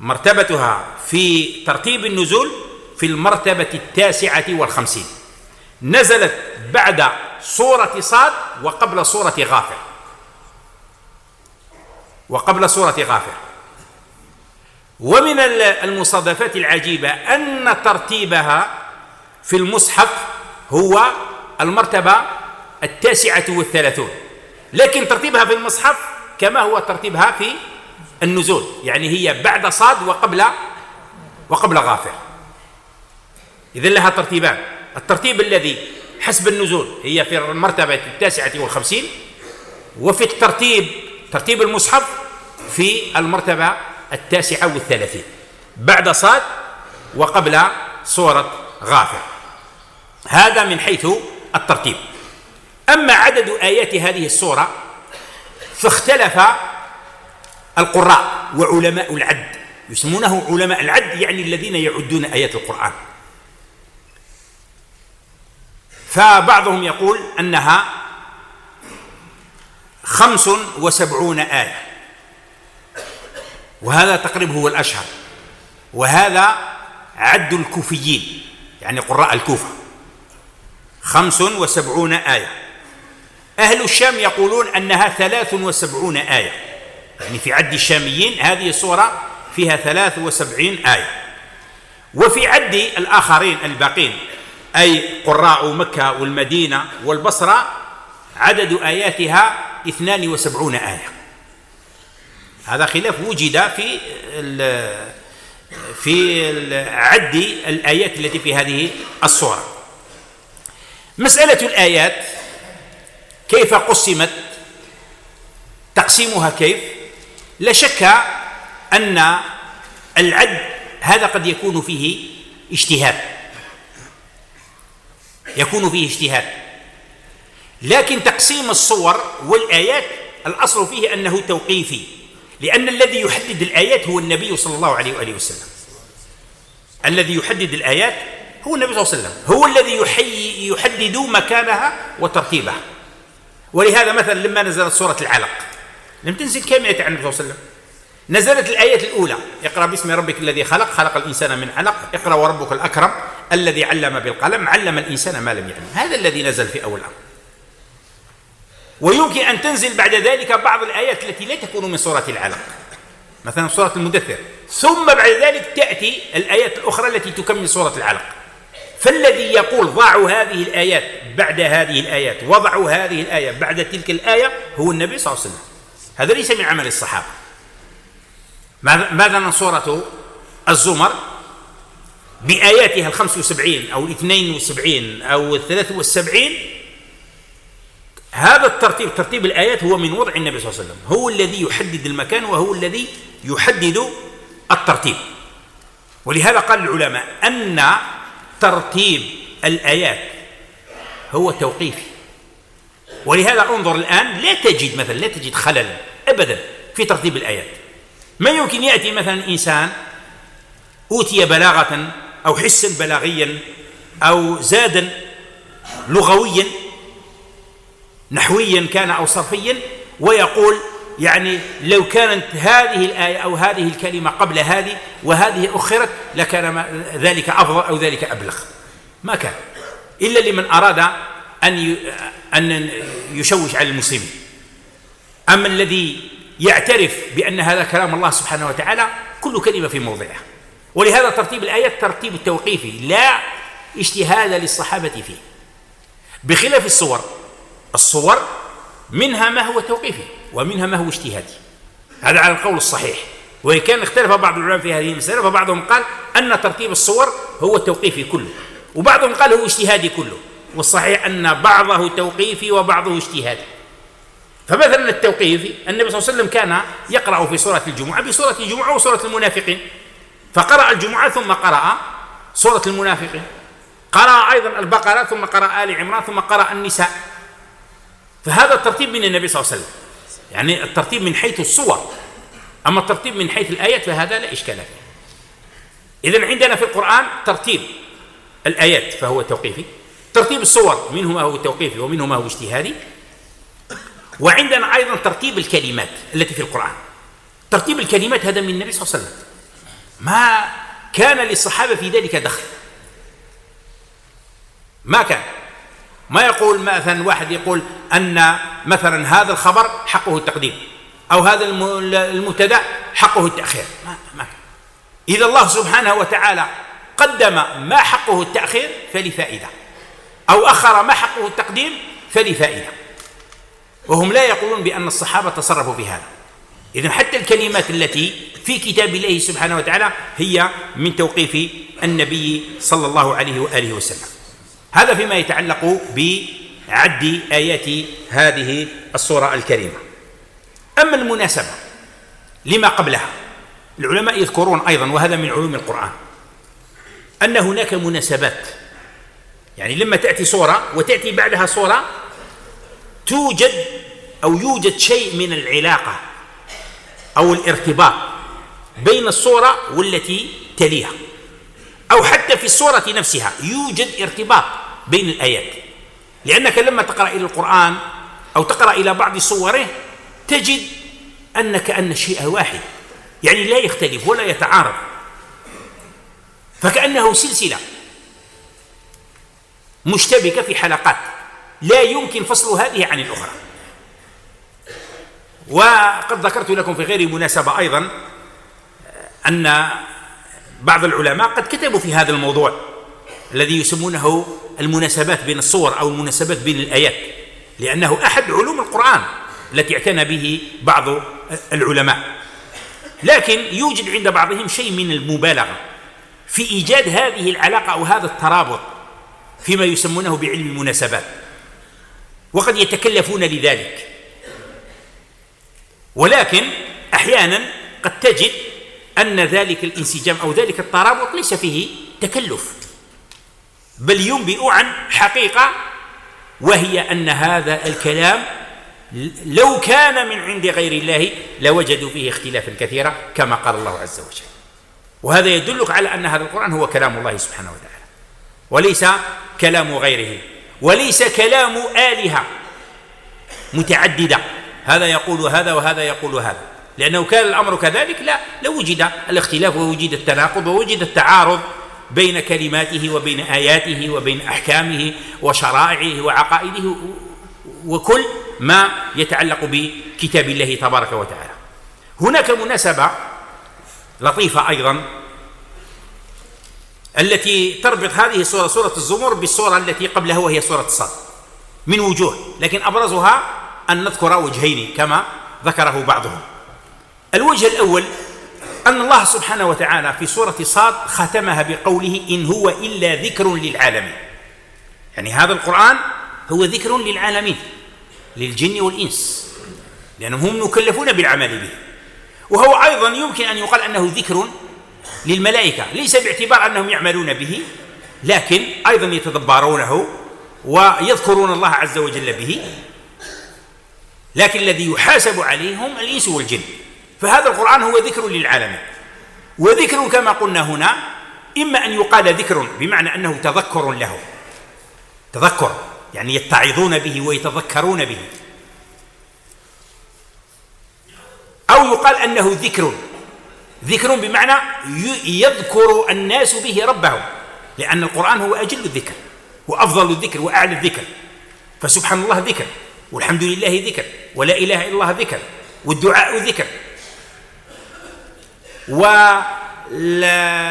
S1: مرتبتها في ترتيب النزول في المرتبة التاسعة والخمسين. نزلت بعد سورة صاد وقبل سورة غافر. وقبل سورة غافر. ومن المصادفات العجيبة أن ترتيبها في المصحف هو المرتبة التاسعة والثلاثون. لكن ترتيبها في المصحف كما هو ترتيبها في النزول يعني هي بعد صاد وقبل وقبل غافر. إذن لها ترتيبان. الترتيب الذي حسب النزول هي في المرتبة التاسعة والخمسين وفي الترتيب ترتيب المصحف في المرتبة التاسعة والثلاثين بعد صاد وقبل صورة غافر. هذا من حيث الترتيب. أما عدد آيات هذه السورة فاختلف القراء وعلماء العد. يسمونه علماء العد يعني الذين يعدون آيات القرآن. فبعضهم يقول أنها خمس وسبعون آية. وهذا تقريبا هو الأشهر. وهذا عد الكوفيين يعني قراء الكوفة. خمس وسبعون آية. أهل الشام يقولون أنها ثلاث وسبعون آية. يعني في عد الشاميين هذه الصورة فيها ثلاث وسبعين آية. وفي عد الآخرين الباقين أي قراء مكة والمدينة والبصرة عدد آياتها اثنان وسبعون آية. هذا خلاف وجد في في عد الآيات التي في هذه الصورة. مسألة الآيات كيف قسمت؟ تقسيمها كيف؟ لا شك أن العد هذا قد يكون فيه اجتهاد. يكون فيه اجتهاد. لكن تقسيم الصور والآيات الأصل فيه أنه توقيفي لأن الذي يحدد الآيات هو النبي صلى الله عليه وآله وسلم. الذي يحدد الآيات هو النبي صلى الله عليه وسلم. هو الذي يحي يحدد مكانها وترتيبها. ولهذا مثلا لما نزلت سورة العلق لم تنزل كاملة عن النبي صلى الله عليه وسلم. نزلت الآية الأولى اقرأ باسم ربك الذي خلق خلق الإنسان من علق اقرأ وربك الأكرم الذي علم بالقلم علم الإنسان ما لم يعلم. هذا الذي نزل في أول الأمر. ويمكن أن تنزل بعد ذلك بعض الآيات التي لا تكون من سورة العلق. مثلا سورة المدثر. ثم بعد ذلك تأتي الآيات الأخرى التي تكمل سورة العلق. فالذي يقول ضعوا هذه الآيات بعد هذه الآيات وضعوا هذه الآية بعد تلك الآية هو النبي صلى الله عليه وسلم. هذا ليس من عمل الصحابة. ماذا سورة الزمر؟ بآياتها الخمس وسبعين أو الاثنين وسبعين أو الثلاث والسبعين هذا الترتيب ترتيب الآيات هو من وضع النبي صلى الله عليه وسلم. هو الذي يحدد المكان وهو الذي يحدد الترتيب. ولهذا قال العلماء أن ترتيب الآيات. هو توقيفي. ولهذا انظر الآن لا تجد مثلا لا تجد خللا أبدا في ترتيب الآيات. ما يمكن يأتي مثلا إنسان أوتي بلاغة أو حسا بلاغيا أو زادا لغويا نحويا كان أو صرفيا ويقول يعني لو كانت هذه الآية أو هذه الكلمة قبل هذه وهذه أخرت لكان ذلك أفضل أو ذلك أبلغ. ما كان. إلا لمن أراد أن أن يشوش على المسلمين. أما الذي يعترف بأن هذا كلام الله سبحانه وتعالى كل كلمة في موضعها. ولهذا ترتيب الآيات ترتيب التوقيفي لا اجتهاد للصحابة فيه. بخلاف الصور الصور منها ما هو توقيفي. ومنها ما هو اجتهادي. هذا على القول الصحيح. وإن كان اختلف بعض العلماء في هذه المسألة فبعضهم قال أن ترتيب الصور هو التوقيفي كله وبعضهم قال هو اجتهادي كله. والصحيح أن بعضه توقيفي وبعضه اجتهادي. فمثلا التوقيفي النبي صلى الله عليه وسلم كان يقرأ في سورة الجمعة بسورة الجمعة وسورة المنافقين. فقرأ الجمعة ثم قرأ سورة المنافقين. قرأ أيضا البقرة ثم قرأ آل عمران ثم قرأ النساء. فهذا الترتيب من النبي صلى الله عليه وسلم. يعني الترتيب من حيث الصور. أما الترتيب من حيث الآيات فهذا لا إشكال فيه. إذن عندنا في القرآن ترتيب الآيات فهو توقيفي ترتيب الصور منه ما هو توقيفي ومنه ما هو اجتهادي وعندنا أيضا ترتيب الكلمات التي في القرآن. ترتيب الكلمات هذا من النبي صلى الله عليه وسلم. ما كان للصحابة في ذلك دخل. ما كان. ما يقول مثلا واحد يقول أن مثلا هذا الخبر حقه التقديم أو هذا المبتدأ حقه التأخير. ما, ما إذا الله سبحانه وتعالى قدم ما حقه التأخير فلفائدة أو أخر ما حقه التقديم فلفائدة. وهم لا يقولون بأن الصحابة تصرفوا في هذا. حتى الكلمات التي في كتاب الله سبحانه وتعالى هي من توقيف النبي صلى الله عليه وآله وسلم. هذا فيما يتعلق بعد آيات هذه الصورة الكريمة. أما المناسبة لما قبلها العلماء يذكرون أيضا وهذا من علوم القرآن أن هناك مناسبات. يعني لما تأتي صورة وتأتي بعدها صورة توجد أو يوجد شيء من العلاقة أو الارتباط بين الصورة والتي تليها. أو حتى في الصورة نفسها يوجد ارتباط بين الآيات. لأنك لما تقرأ إلى القرآن أو تقرأ إلى بعض صوره تجد أن كأن الشيء واحد يعني لا يختلف ولا يتعارض. فكأنه سلسلة مشتبكة في حلقات لا يمكن فصل هذه عن الأخرى. وقد ذكرت لكم في غير مناسبة أيضا أن بعض العلماء قد كتبوا في هذا الموضوع الذي يسمونه المناسبات بين الصور أو المناسبات بين الآيات لأنه أحد علوم القرآن التي اعتنى به بعض العلماء. لكن يوجد عند بعضهم شيء من المبالغة في إيجاد هذه العلاقة أو هذا الترابط فيما يسمونه بعلم المناسبات. وقد يتكلفون لذلك. ولكن أحيانا قد تجد أن ذلك الانسجام أو ذلك الترابط ليس فيه تكلف بل ينبئ عن حقيقة وهي أن هذا الكلام لو كان من عند غير الله لوجدوا فيه اختلافا كثيرا كما قال الله عز وجل. وهذا يدلك على أن هذا القرآن هو كلام الله سبحانه وتعالى وليس كلام غيره وليس كلام آلهة متعددة هذا يقول هذا وهذا يقول هذا. لأنه كان الأمر كذلك لا لوجد الاختلاف ووجد التناقض ووجد التعارض بين كلماته وبين آياته وبين أحكامه وشرائعه وعقائده وكل ما يتعلق بكتاب الله تبارك وتعالى. هناك مناسبة لطيفة أيضا التي تربط هذه الصورة سورة الزمر بالصورة التي قبلها وهي سورة الصاد من وجوه لكن أبرزها أن نذكر وجهين كما ذكره بعضهم. الوجه الأول أن الله سبحانه وتعالى في سورة صاد ختمها بقوله إن هو إلا ذكر للعالمين. يعني هذا القرآن هو ذكر للعالمين للجن والإنس لأنهم هم مكلفون بالعمل به. وهو أيضا يمكن أن يقال أنه ذكر للملائكة ليس باعتبار أنهم يعملون به لكن أيضا يتدبرونه ويذكرون الله عز وجل به. لكن الذي يحاسب عليهم الإنس والجن. فهذا القرآن هو ذكر للعالمين. وذكر كما قلنا هنا إما أن يقال ذكر بمعنى أنه تذكر له. تذكر يعني يتعظون به ويتذكرون به. أو يقال أنه ذكر. ذكر بمعنى يذكر الناس به ربهم. لأن القرآن هو أجل الذكر وأفضل الذكر وأعلى الذكر. فسبحان الله ذكر والحمد لله ذكر ولا إله إلا الله ذكر والدعاء ذكر. وتعليم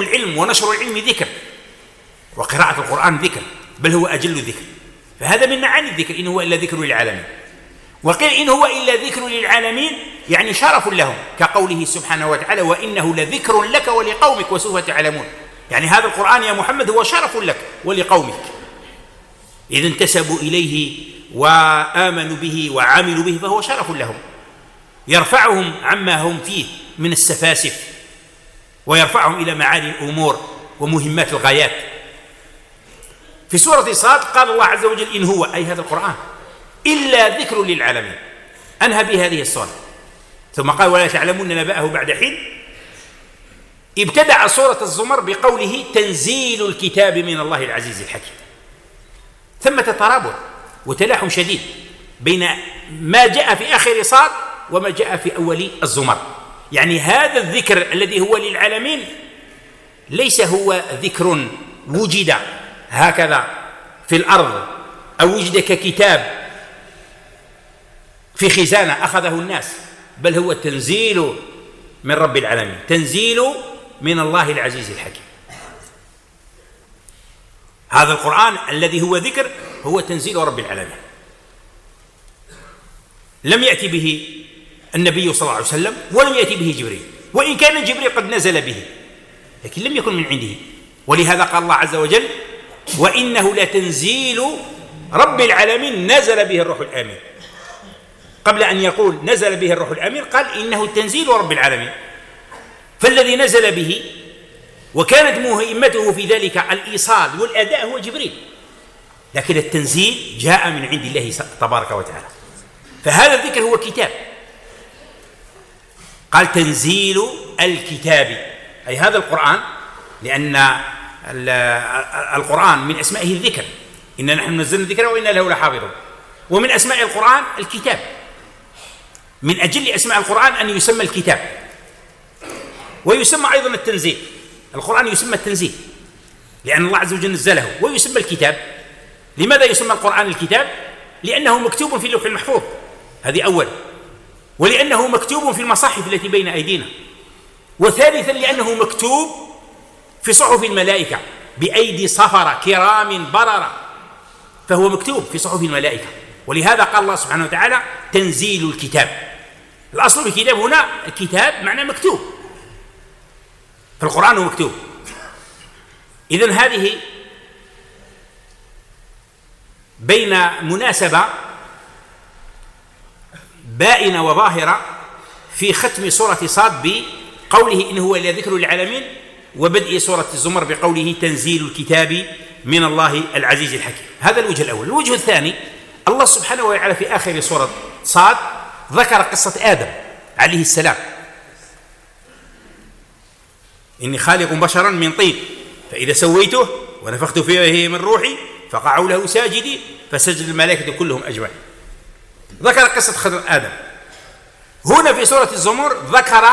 S1: العلم ونشر العلم ذكر وقراءة القرآن ذكر بل هو أجل الذكر فهذا من معاني الذكر إن هو إلا ذكر للعالمين. وقيل إن هو إلا ذكر للعالمين يعني شرف لهم كقوله سبحانه وتعالى وإنه لذكر لك ولقومك وسوف تعلمون. يعني هذا القرآن يا محمد هو شرف لك ولقومك. إذا انتسبوا إليه وآمنوا به وعملوا به فهو شرف لهم. يرفعهم عما هم فيه من السفاسف ويرفعهم إلى معالي الأمور ومهمات الغايات. في سورة صاد قال الله عز وجل إن هو أي هذا القرآن إلا ذكر للعالمين. أنهى بهذه الصورة ثم قال ولا تعلمون نبأه بعد حين. ابتدع سورة الزمر بقوله تنزيل الكتاب من الله العزيز الحكيم. ثمة ترابط وتلاحم شديد بين ما جاء في آخر صاد وما جاء في أول الزمر. يعني هذا الذكر الذي هو للعالمين ليس هو ذكر وجد هكذا في الأرض أو وجد ككتاب في خزانة أخذه الناس بل هو تنزيل من رب العالمين تنزيل من الله العزيز الحكيم. هذا القرآن الذي هو ذكر هو تنزيل رب العالمين. لم يأتي به النبي صلى الله عليه وسلم ولم يأتي به جبريل وإن كان جبريل قد نزل به لكن لم يكن من عنده. ولهذا قال الله عز وجل وإنه لتنزيل رب العالمين نزل به الروح الآمين قبل أن يقول نزل به الروح الأمين قال إنه تنزيل رب العالمين. فالذي نزل به وكانت مهمته في ذلك الإيصال والأداء هو جبريل. لكن التنزيل جاء من عند الله تبارك وتعالى. فهذا الذكر هو كتاب. قال تنزيل الكتاب. أي هذا القرآن لأن القرآن من أسمائه الذكر. إنا نحن نزلنا الذكر وإنا له لحافظون. ومن أسماء القرآن الكتاب. من أجل أسماء القرآن أن يسمى الكتاب. ويسمى أيضا التنزيل. القرآن يسمى التنزيل. لأن الله عز وجل نزله ويسمى الكتاب. لماذا يسمى القرآن الكتاب؟ لأنه مكتوب في اللوح المحفوظ. هذه أول. ولأنه مكتوب في المصاحف التي بين أيدينا. وثالثا لأنه مكتوب في صحف الملائكة بأيدي صفرة كرام بررة. فهو مكتوب في صحف الملائكة. ولهذا قال الله سبحانه وتعالى تنزيل الكتاب. الأصل الكتاب هنا الكتاب معنى مكتوب. فالقرآن هو مكتوب. إذن هذه بين مناسبة بائنة وظاهرة في ختم سورة صاد بقوله إن هو إلا ذكر للعالمين وبدء سورة الزمر بقوله تنزيل الكتاب من الله العزيز الحكيم. هذا الوجه الأول. الوجه الثاني الله سبحانه وتعالى في آخر سورة صاد ذكر قصة آدم عليه السلام. إني خالق بشرا من طين فإذا سويته ونفخت فيه من روحي فقعوا له ساجدين فسجد الملائكة كلهم أجمعين. ذكر قصة خضر آدم. هنا في سورة الزمر ذكر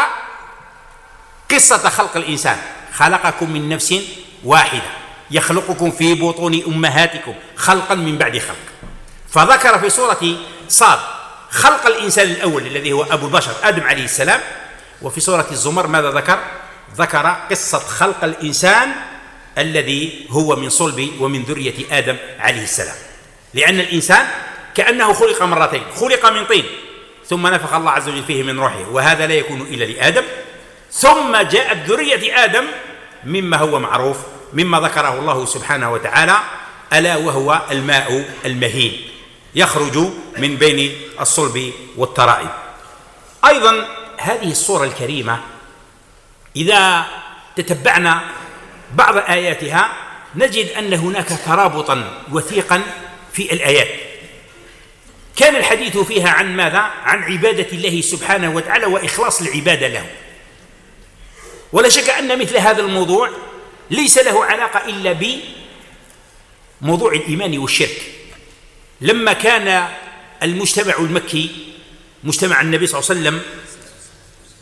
S1: قصة خلق الإنسان. خلقكم من نفس واحدة. يخلقكم في بطون أمهاتكم خلقا من بعد خلق. فذكر في سورة صاد خلق الإنسان الأول الذي هو أبو البشر آدم عليه السلام. وفي سورة الزمر ماذا ذكر؟ ذكر قصة خلق الإنسان الذي هو من صلب ومن ذرية آدم عليه السلام. لأن الإنسان كأنه خلق مرتين خلق من طين ثم نفخ الله عز وجل فيه من روحه وهذا لا يكون إلا لآدم ثم جاءت ذرية آدم مما هو معروف مما ذكره الله سبحانه وتعالى ألا وهو الماء المهين يخرج من بين الصلب والترائب. أيضا هذه الصورة الكريمة إذا تتبعنا بعض آياتها نجد أن هناك ترابطا وثيقا في الآيات. كان الحديث فيها عن ماذا؟ عن عبادة الله سبحانه وتعالى وإخلاص العبادة له. ولا شك أن مثل هذا الموضوع ليس له علاقة إلا بموضوع الإيمان والشرك. لما كان المجتمع المكي مجتمع النبي صلى الله عليه وسلم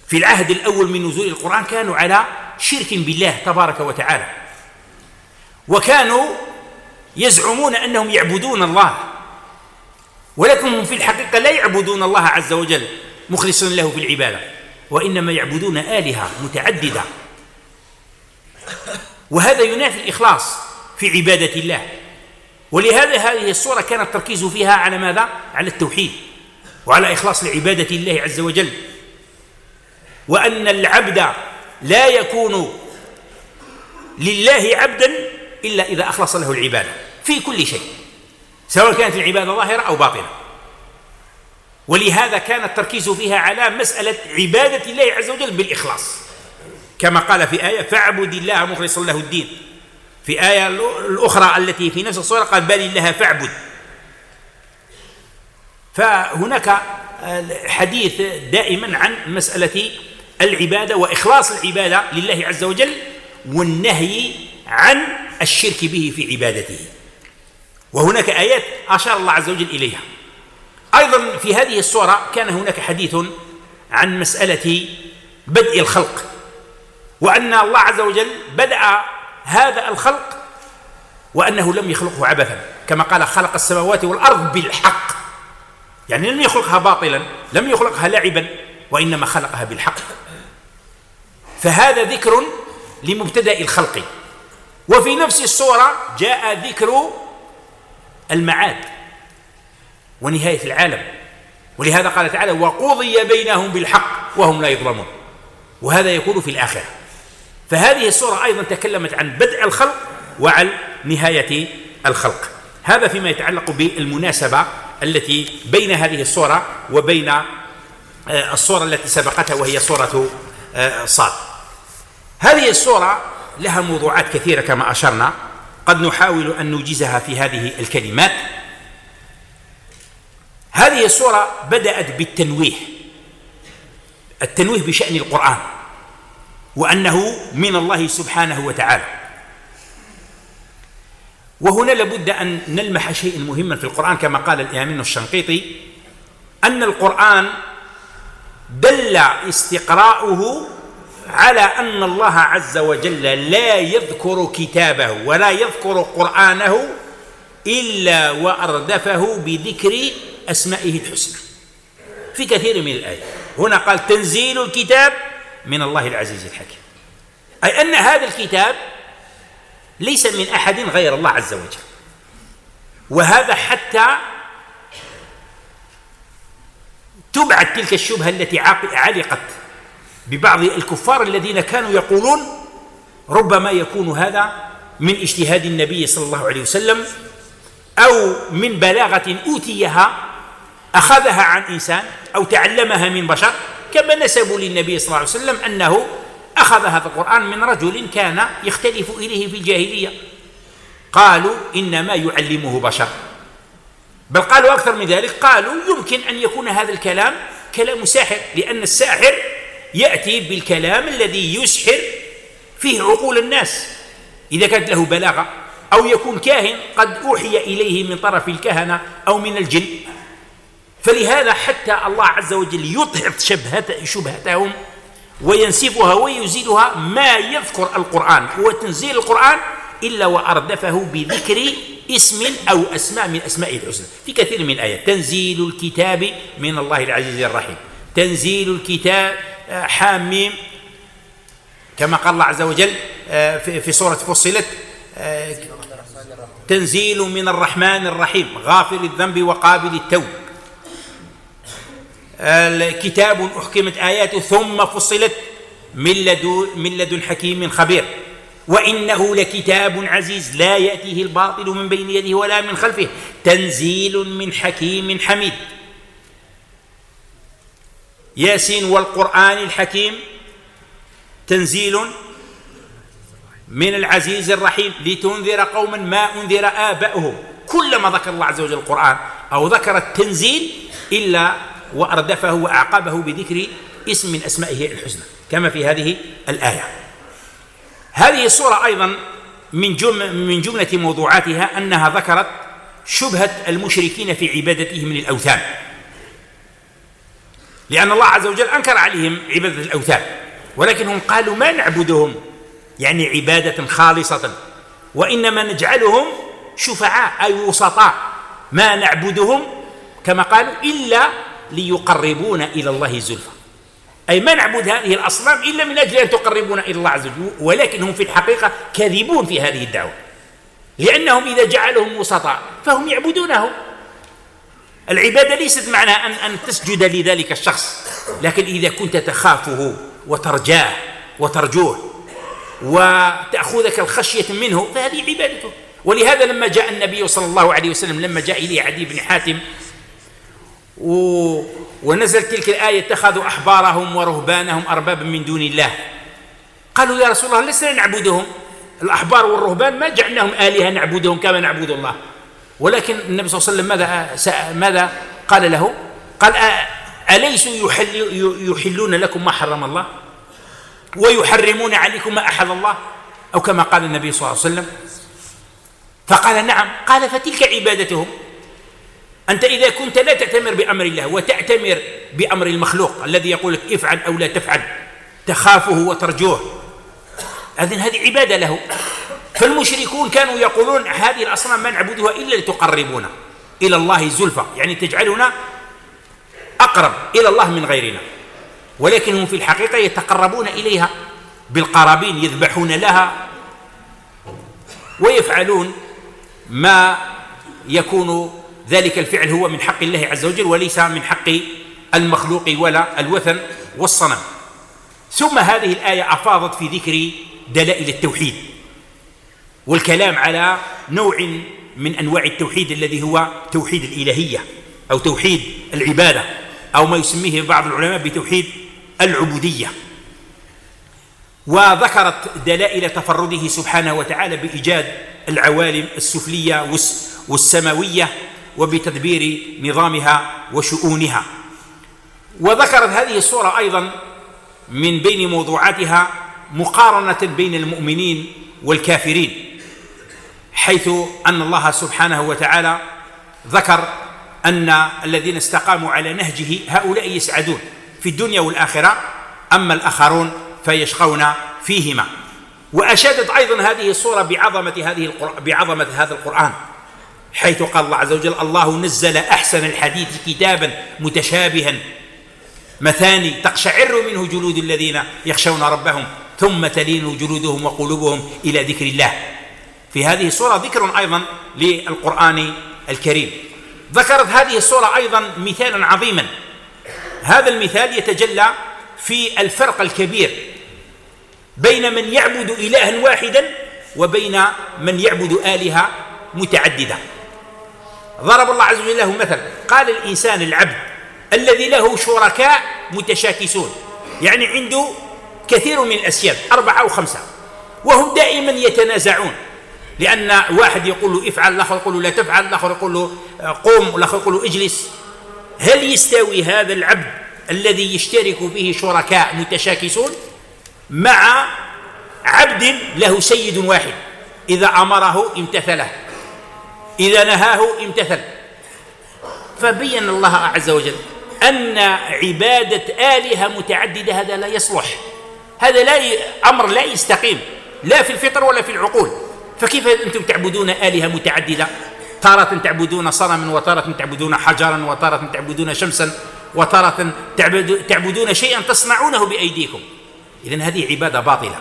S1: في العهد الأول من نزول القرآن كانوا على شرك بالله تبارك وتعالى. وكانوا يزعمون أنهم يعبدون الله. ولكنهم في الحقيقة لا يعبدون الله عز وجل مخلصين له في العبادة وإنما يعبدون آلهة متعددة. وهذا ينافي الإخلاص في عبادة الله. ولهذا هذه الصورة كان التركيز فيها على ماذا؟ على التوحيد وعلى إخلاص لعبادة الله عز وجل. وأن العبد لا يكون لله عبدا إلا إذا أخلص له العبادة في كل شيء. سواء كانت العبادة ظاهرة أو باطنة. ولهذا كان التركيز فيها على مسألة عبادة الله عز وجل بالإخلاص. كما قال في آية فاعبد الله مخلصا له الدين. في آية الأخرى التي في نفس الصورة قال بل الله فاعبد. فهناك حديث دائما عن مسألة العبادة وإخلاص العبادة لله عز وجل والنهي عن الشرك به في عبادته. وهناك آيات أشار الله عز وجل إليها. أيضا في هذه الصورة كان هناك حديث عن مسألة بدء الخلق وأن الله عز وجل بدأ هذا الخلق وأنه لم يخلقه عبثا كما قال خلق السماوات والأرض بالحق. يعني لم يخلقها باطلا لم يخلقها لعبا وإنما خلقها بالحق. فهذا ذكر لمبتدأ الخلق. وفي نفس الصورة جاء ذكر المعاد ونهاية العالم. ولهذا قال تعالى وقضي بينهم بالحق وهم لا يظلمون. وهذا يكون في الآخرة. فهذه السورة أيضا تكلمت عن بدء الخلق وعن نهاية الخلق. هذا فيما يتعلق بالمناسبة التي بين هذه الصورة وبين آه، الصورة التي سبقتها وهي صورة آه، صاد. هذه الصورة لها موضوعات كثيرة كما أشرنا. قد نحاول أن نوجزها في هذه الكلمات. هذه الصورة بدأت بالتنويه التنويه بشأن القرآن وأنه من الله سبحانه وتعالى. وهنا لابد أن نلمح شيء مهما في القرآن كما قال الإمام الشنقيطي أن القرآن دل استقراؤه على أن الله عز وجل لا يذكر كتابه ولا يذكر قرآنه إلا وأردفه بذكر أسمائه الحسنى. في كثير من الآيات. هنا قال تنزيل الكتاب من الله العزيز الحكيم. أي أن هذا الكتاب ليس من أحد غير الله عز وجل. وهذا حتى تبعد تلك الشبهة التي علقت ببعض الكفار الذين كانوا يقولون ربما يكون هذا من اجتهاد النبي صلى الله عليه وسلم أو من بلاغة أوتيها أخذها عن إنسان أو تعلمها من بشر كما نسبوا للنبي صلى الله عليه وسلم أنه أخذ هذا القرآن من رجل كان يختلف إليه في الجاهلية. قالوا إنما يعلمه بشر. بل قالوا أكثر من ذلك قالوا يمكن أن يكون هذا الكلام كلام ساحر لأن الساحر يأتي بالكلام الذي يسحر فيه عقول الناس. إذا كانت له بلاغة أو يكون كاهن قد أوحي إليه من طرف الكهنة أو من الجن. فلهذا حتى الله عز وجل يطهر شبهتهم وينسفها ويزيلها ما يذكر القرآن. هو تنزيل القرآن إلا وأردفه بذكر اسم أو أسماء من أسماء الحسنى. في كثير من الآيات. تنزيل الكتاب من الله العزيز الرحيم. تنزيل الكتاب حاميم كما قال الله عز وجل آه، في سورة فصلت آه، تنزيل من الرحمن الرحيم غافر الذنب وقابل التوب. كتاب أحكمت آياته ثم فصلت من لدن, من لدن حكيم خبير. وإنه لكتاب عزيز لا يأتيه الباطل من بين يده ولا من خلفه. تنزيل من حكيم حميد. ياسين والقرآن الحكيم تنزيل من العزيز الرحيم لتنذر قوما ما أنذر آباؤهم. كلما ذكر الله عز وجل القرآن أو ذكر التنزيل إلا وأردفه وأعقبه بذكر اسم من أسمائه الحسنى كما في هذه الآية. هذه الصورة أيضا من من جملة موضوعاتها أنها ذكرت شبهة المشركين في عبادتهم للأوثان. لأن الله عز وجل أنكر عليهم عبادة الأوثان. ولكنهم قالوا ما نعبدهم؟ يعني عبادة خالصة. وإنما نجعلهم شفعاء أي وسطاء. ما نعبدهم؟ كما قالوا إلا ليقربونا إلى الله زلفى. أي ما نعبد هذه الأصنام إلا من أجل أن تقربونا إلى الله عز وجل. ولكن هم في الحقيقة كاذبون في هذه الدعوة. لأنهم إذا جعلهم وسطاء فهم يعبدونه العبادة ليست معناها أن, أن تسجد لذلك الشخص لكن إذا كنت تخافه وترجاه وترجوه وتأخذك الخشية منه فهذه عبادته. ولهذا لما جاء النبي صلى الله عليه وسلم لما جاء إليه عدي بن حاتم و ونزل تلك الآية اتخذوا أحبارهم ورهبانهم أربابا من دون الله. قالوا يا رسول الله لسنا نعبدهم؟ الأحبار والرهبان ما جعلناهم آلهة نعبدهم كما نعبد الله. ولكن النبي صلى الله عليه وسلم ماذا ماذا قال له؟ قال أليسوا يحل يحلون لكم ما حرم الله؟ ويحرمون عليكم ما أحل الله؟ أو كما قال النبي صلى الله عليه وسلم. فقال نعم. قال فتلك عبادتهم. أنت إذا كنت لا تأتمر بأمر الله وتأتمر بأمر المخلوق الذي يقول لك افعل أو لا تفعل تخافه وترجوه. إذن هذه عبادة له. فالمشركون كانوا يقولون هذه الأصنام ما نعبدها إلا لتقربونا إلى الله زلفى يعني تجعلنا أقرب إلى الله من غيرنا. ولكن هم في الحقيقة يتقربون إليها بالقرابين يذبحون لها ويفعلون ما يكون ذلك الفعل هو من حق الله عز وجل وليس من حق المخلوق ولا الوثن والصنم. ثم هذه الآية أفاضت في ذكر دلائل التوحيد. والكلام على نوع من أنواع التوحيد الذي هو توحيد الإلهية أو توحيد العبادة أو ما يسميه بعض العلماء بتوحيد العبودية. وذكرت دلائل تفرده سبحانه وتعالى بإيجاد العوالم السفلية والسماوية وبتدبير نظامها وشؤونها. وذكرت هذه الصورة أيضا من بين موضوعاتها مقارنة بين المؤمنين والكافرين. حيث أن الله سبحانه وتعالى ذكر أن الذين استقاموا على نهجه هؤلاء يسعدون في الدنيا والآخرة أما الآخرون فيشقون فيهما. وأشادت أيضا هذه الصورة بعظمة هذه بعظمة هذا القرآن حيث قال الله عز وجل الله نزل أحسن الحديث كتابا متشابها مثاني تقشعر منه جلود الذين يخشون ربهم ثم تلين جلودهم وقلوبهم إلى ذكر الله. في هذه الصورة ذكر أيضا للقرآن الكريم. ذكرت هذه الصورة أيضا مثالا عظيما. هذا المثال يتجلى في الفرق الكبير بين من يعبد إلها واحدا وبين من يعبد آلهة متعددة. ضرب الله عز وجل له قال الإنسان العبد الذي له شركاء متشاكسون يعني عنده كثير من الأسياد أربعة أو خمسة وهم دائما يتنازعون. لأن واحد يقول له افعل الآخر يقول له لا تفعل الآخر يقول له قم والآخر يقول له اجلس. هل يستوي هذا العبد الذي يشترك فيه شركاء متشاكسون؟ مع عبد له سيد واحد. إذا أمره امتثله. إذا نهاه امتثل. فبين الله عز وجل أن عبادة آلهة متعددة هذا لا يصلح. هذا لا. أمر لا يستقيم. لا في الفطر ولا في العقول. فكيف أنتم تعبدون آلهة متعددة؟ تارة تعبدون صنما وتارة تعبدون حجرا وتارة تعبدون شمسا وتارة تعبدون شيئا تصنعونه بأيديكم. إذن هذه عبادة باطلة.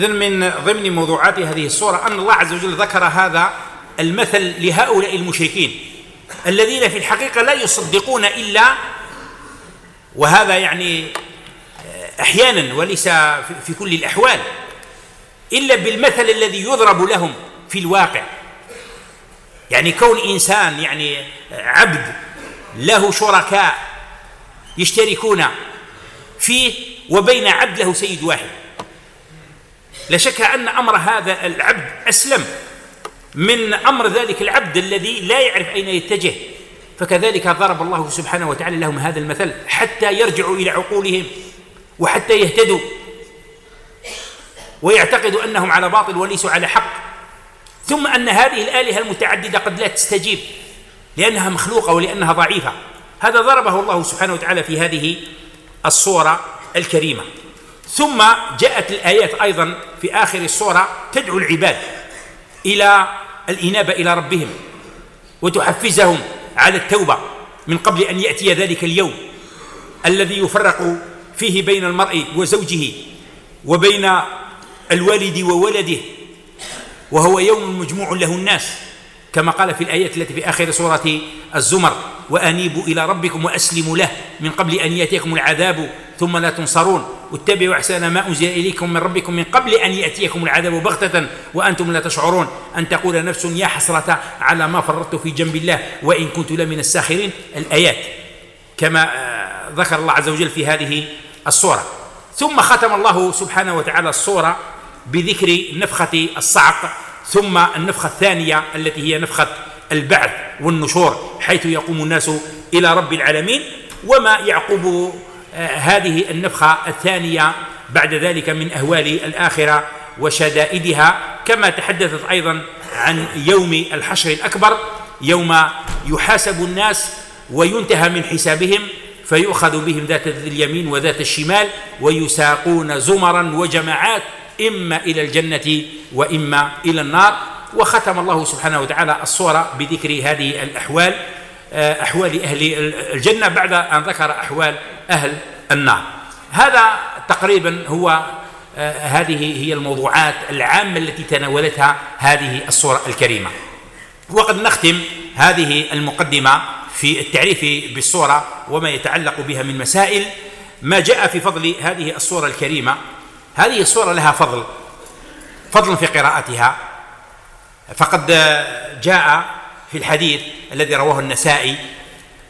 S1: إذا من ضمن موضوعات هذه الصورة أن الله عز وجل ذكر هذا المثل لهؤلاء المشركين الذين في الحقيقة لا يصدقون إلا وهذا يعني أحيانا وليس في كل الأحوال إلا بالمثل الذي يضرب لهم في الواقع. يعني كون إنسان يعني عبد له شركاء يشتركون فيه وبين عبد له سيد واحد. لا شك أن أمر هذا العبد أسلم. من أمر ذلك العبد الذي لا يعرف أين يتجه. فكذلك ضرب الله سبحانه وتعالى لهم هذا المثل حتى يرجعوا إلى عقولهم وحتى يهتدوا. ويعتقدوا أنهم على باطل وليسوا على حق. ثم أن هذه الآلهة المتعددة قد لا تستجيب لأنها مخلوقة ولأنها ضعيفة. هذا ضربه الله سبحانه وتعالى في هذه الصورة الكريمة. ثم جاءت الآيات أيضا في آخر الصورة تدعو العباد إلى الإنابة إلى ربهم وتحفزهم على التوبة من قبل أن يأتي ذلك اليوم الذي يفرق فيه بين المرء وزوجه وبين الوالد وولده وهو يوم مجموع له الناس. كما قال في الآيات التي في آخر سورة الزمر وأنيبوا إلى ربكم وأسلموا له من قبل أن يأتيكم العذاب ثم لا تنصرون. واتبعوا أحسن ما أنزل إليكم من ربكم من قبل أن يأتيكم العذاب بغتة وأنتم لا تشعرون. أن تقول نفس يا حسرة على ما فرطت في جنب الله وإن كنت لمن الساخرين. الآيات كما آه، ذكر الله عز وجل في هذه الصورة ثم ختم الله سبحانه وتعالى الصورة بذكر نفخة الصعق. ثم النفخة الثانية التي هي نفخة البعث والنشور حيث يقوم الناس إلى رب العالمين. وما يعقب آه، هذه النفخة الثانية بعد ذلك من أهوال الآخرة وشدائدها كما تحدثت أيضا عن يوم الحشر الأكبر يوم يحاسب الناس وينتهى من حسابهم فيؤخذ بهم ذات اليمين وذات الشمال ويساقون زمرا وجماعات. إما إلى الجنة وإما إلى النار. وختم الله سبحانه وتعالى الصورة بذكر هذه الأحوال آه، أحوال أهل الجنة بعد أن ذكر أحوال أهل النار. هذا تقريبا هو آه، هذه هي الموضوعات العامة التي تناولتها هذه الصورة الكريمة. وقد نختم هذه المقدمة في التعريف بالصورة وما يتعلق بها من مسائل. ما جاء في فضل هذه الصورة الكريمة هذه الصورة لها فضل فضل في قراءتها. فقد جاء في الحديث الذي رواه النسائي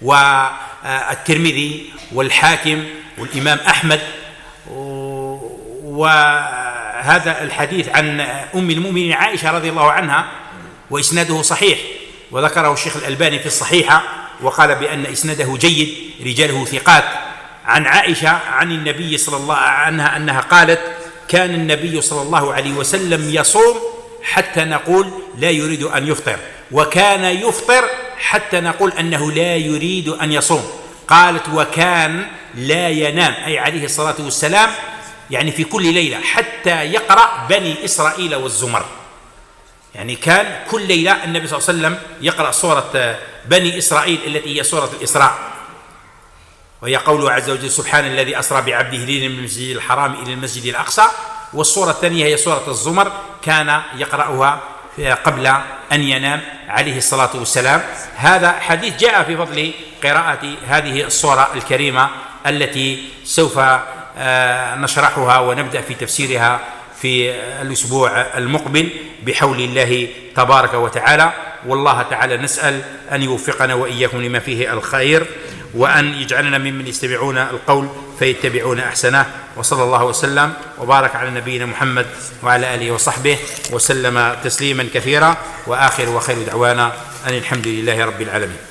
S1: والترمذي والحاكم والإمام أحمد وهذا الحديث عن أم المؤمنين عائشة رضي الله عنها وإسناده صحيح وذكره الشيخ الألباني في الصحيحة وقال بأن إسناده جيد رجاله ثقات. عن عائشة عن النبي صلى الله عنها أنها قالت كان النبي صلى الله عليه وسلم يصوم حتى نقول لا يريد أن يفطر وكان يفطر حتى نقول أنه لا يريد أن يصوم. قالت وكان لا ينام. أي عليه الصلاة والسلام يعني في كل ليلة حتى يقرأ بني إسرائيل والزمر. يعني كان كل ليلة النبي صلى الله عليه وسلم يقرأ سورة بني إسرائيل التي هي سورة الإسراء. وهي قوله عز وجل سبحان الذي أسرى بعبده ليلا من المسجد الحرام إلى المسجد الأقصى. والصورة الثانية هي سورة الزمر كان يقرأها قبل أن ينام عليه الصلاة والسلام. هذا حديث جاء في فضل قراءة هذه الصورة الكريمة التي سوف آه، نشرحها ونبدأ في تفسيرها في الأسبوع المقبل بحول الله تبارك وتعالى. والله تعالى نسأل أن يوفقنا وإياكم لما فيه الخير. وأن يجعلنا ممن يستمعون القول فيتبعون أحسنه. وصلى الله وسلم وبارك على نبينا محمد وعلى آله وصحبه وسلم تسليما كثيرا. وآخر وخير دعوانا أن الحمد لله رب العالمين.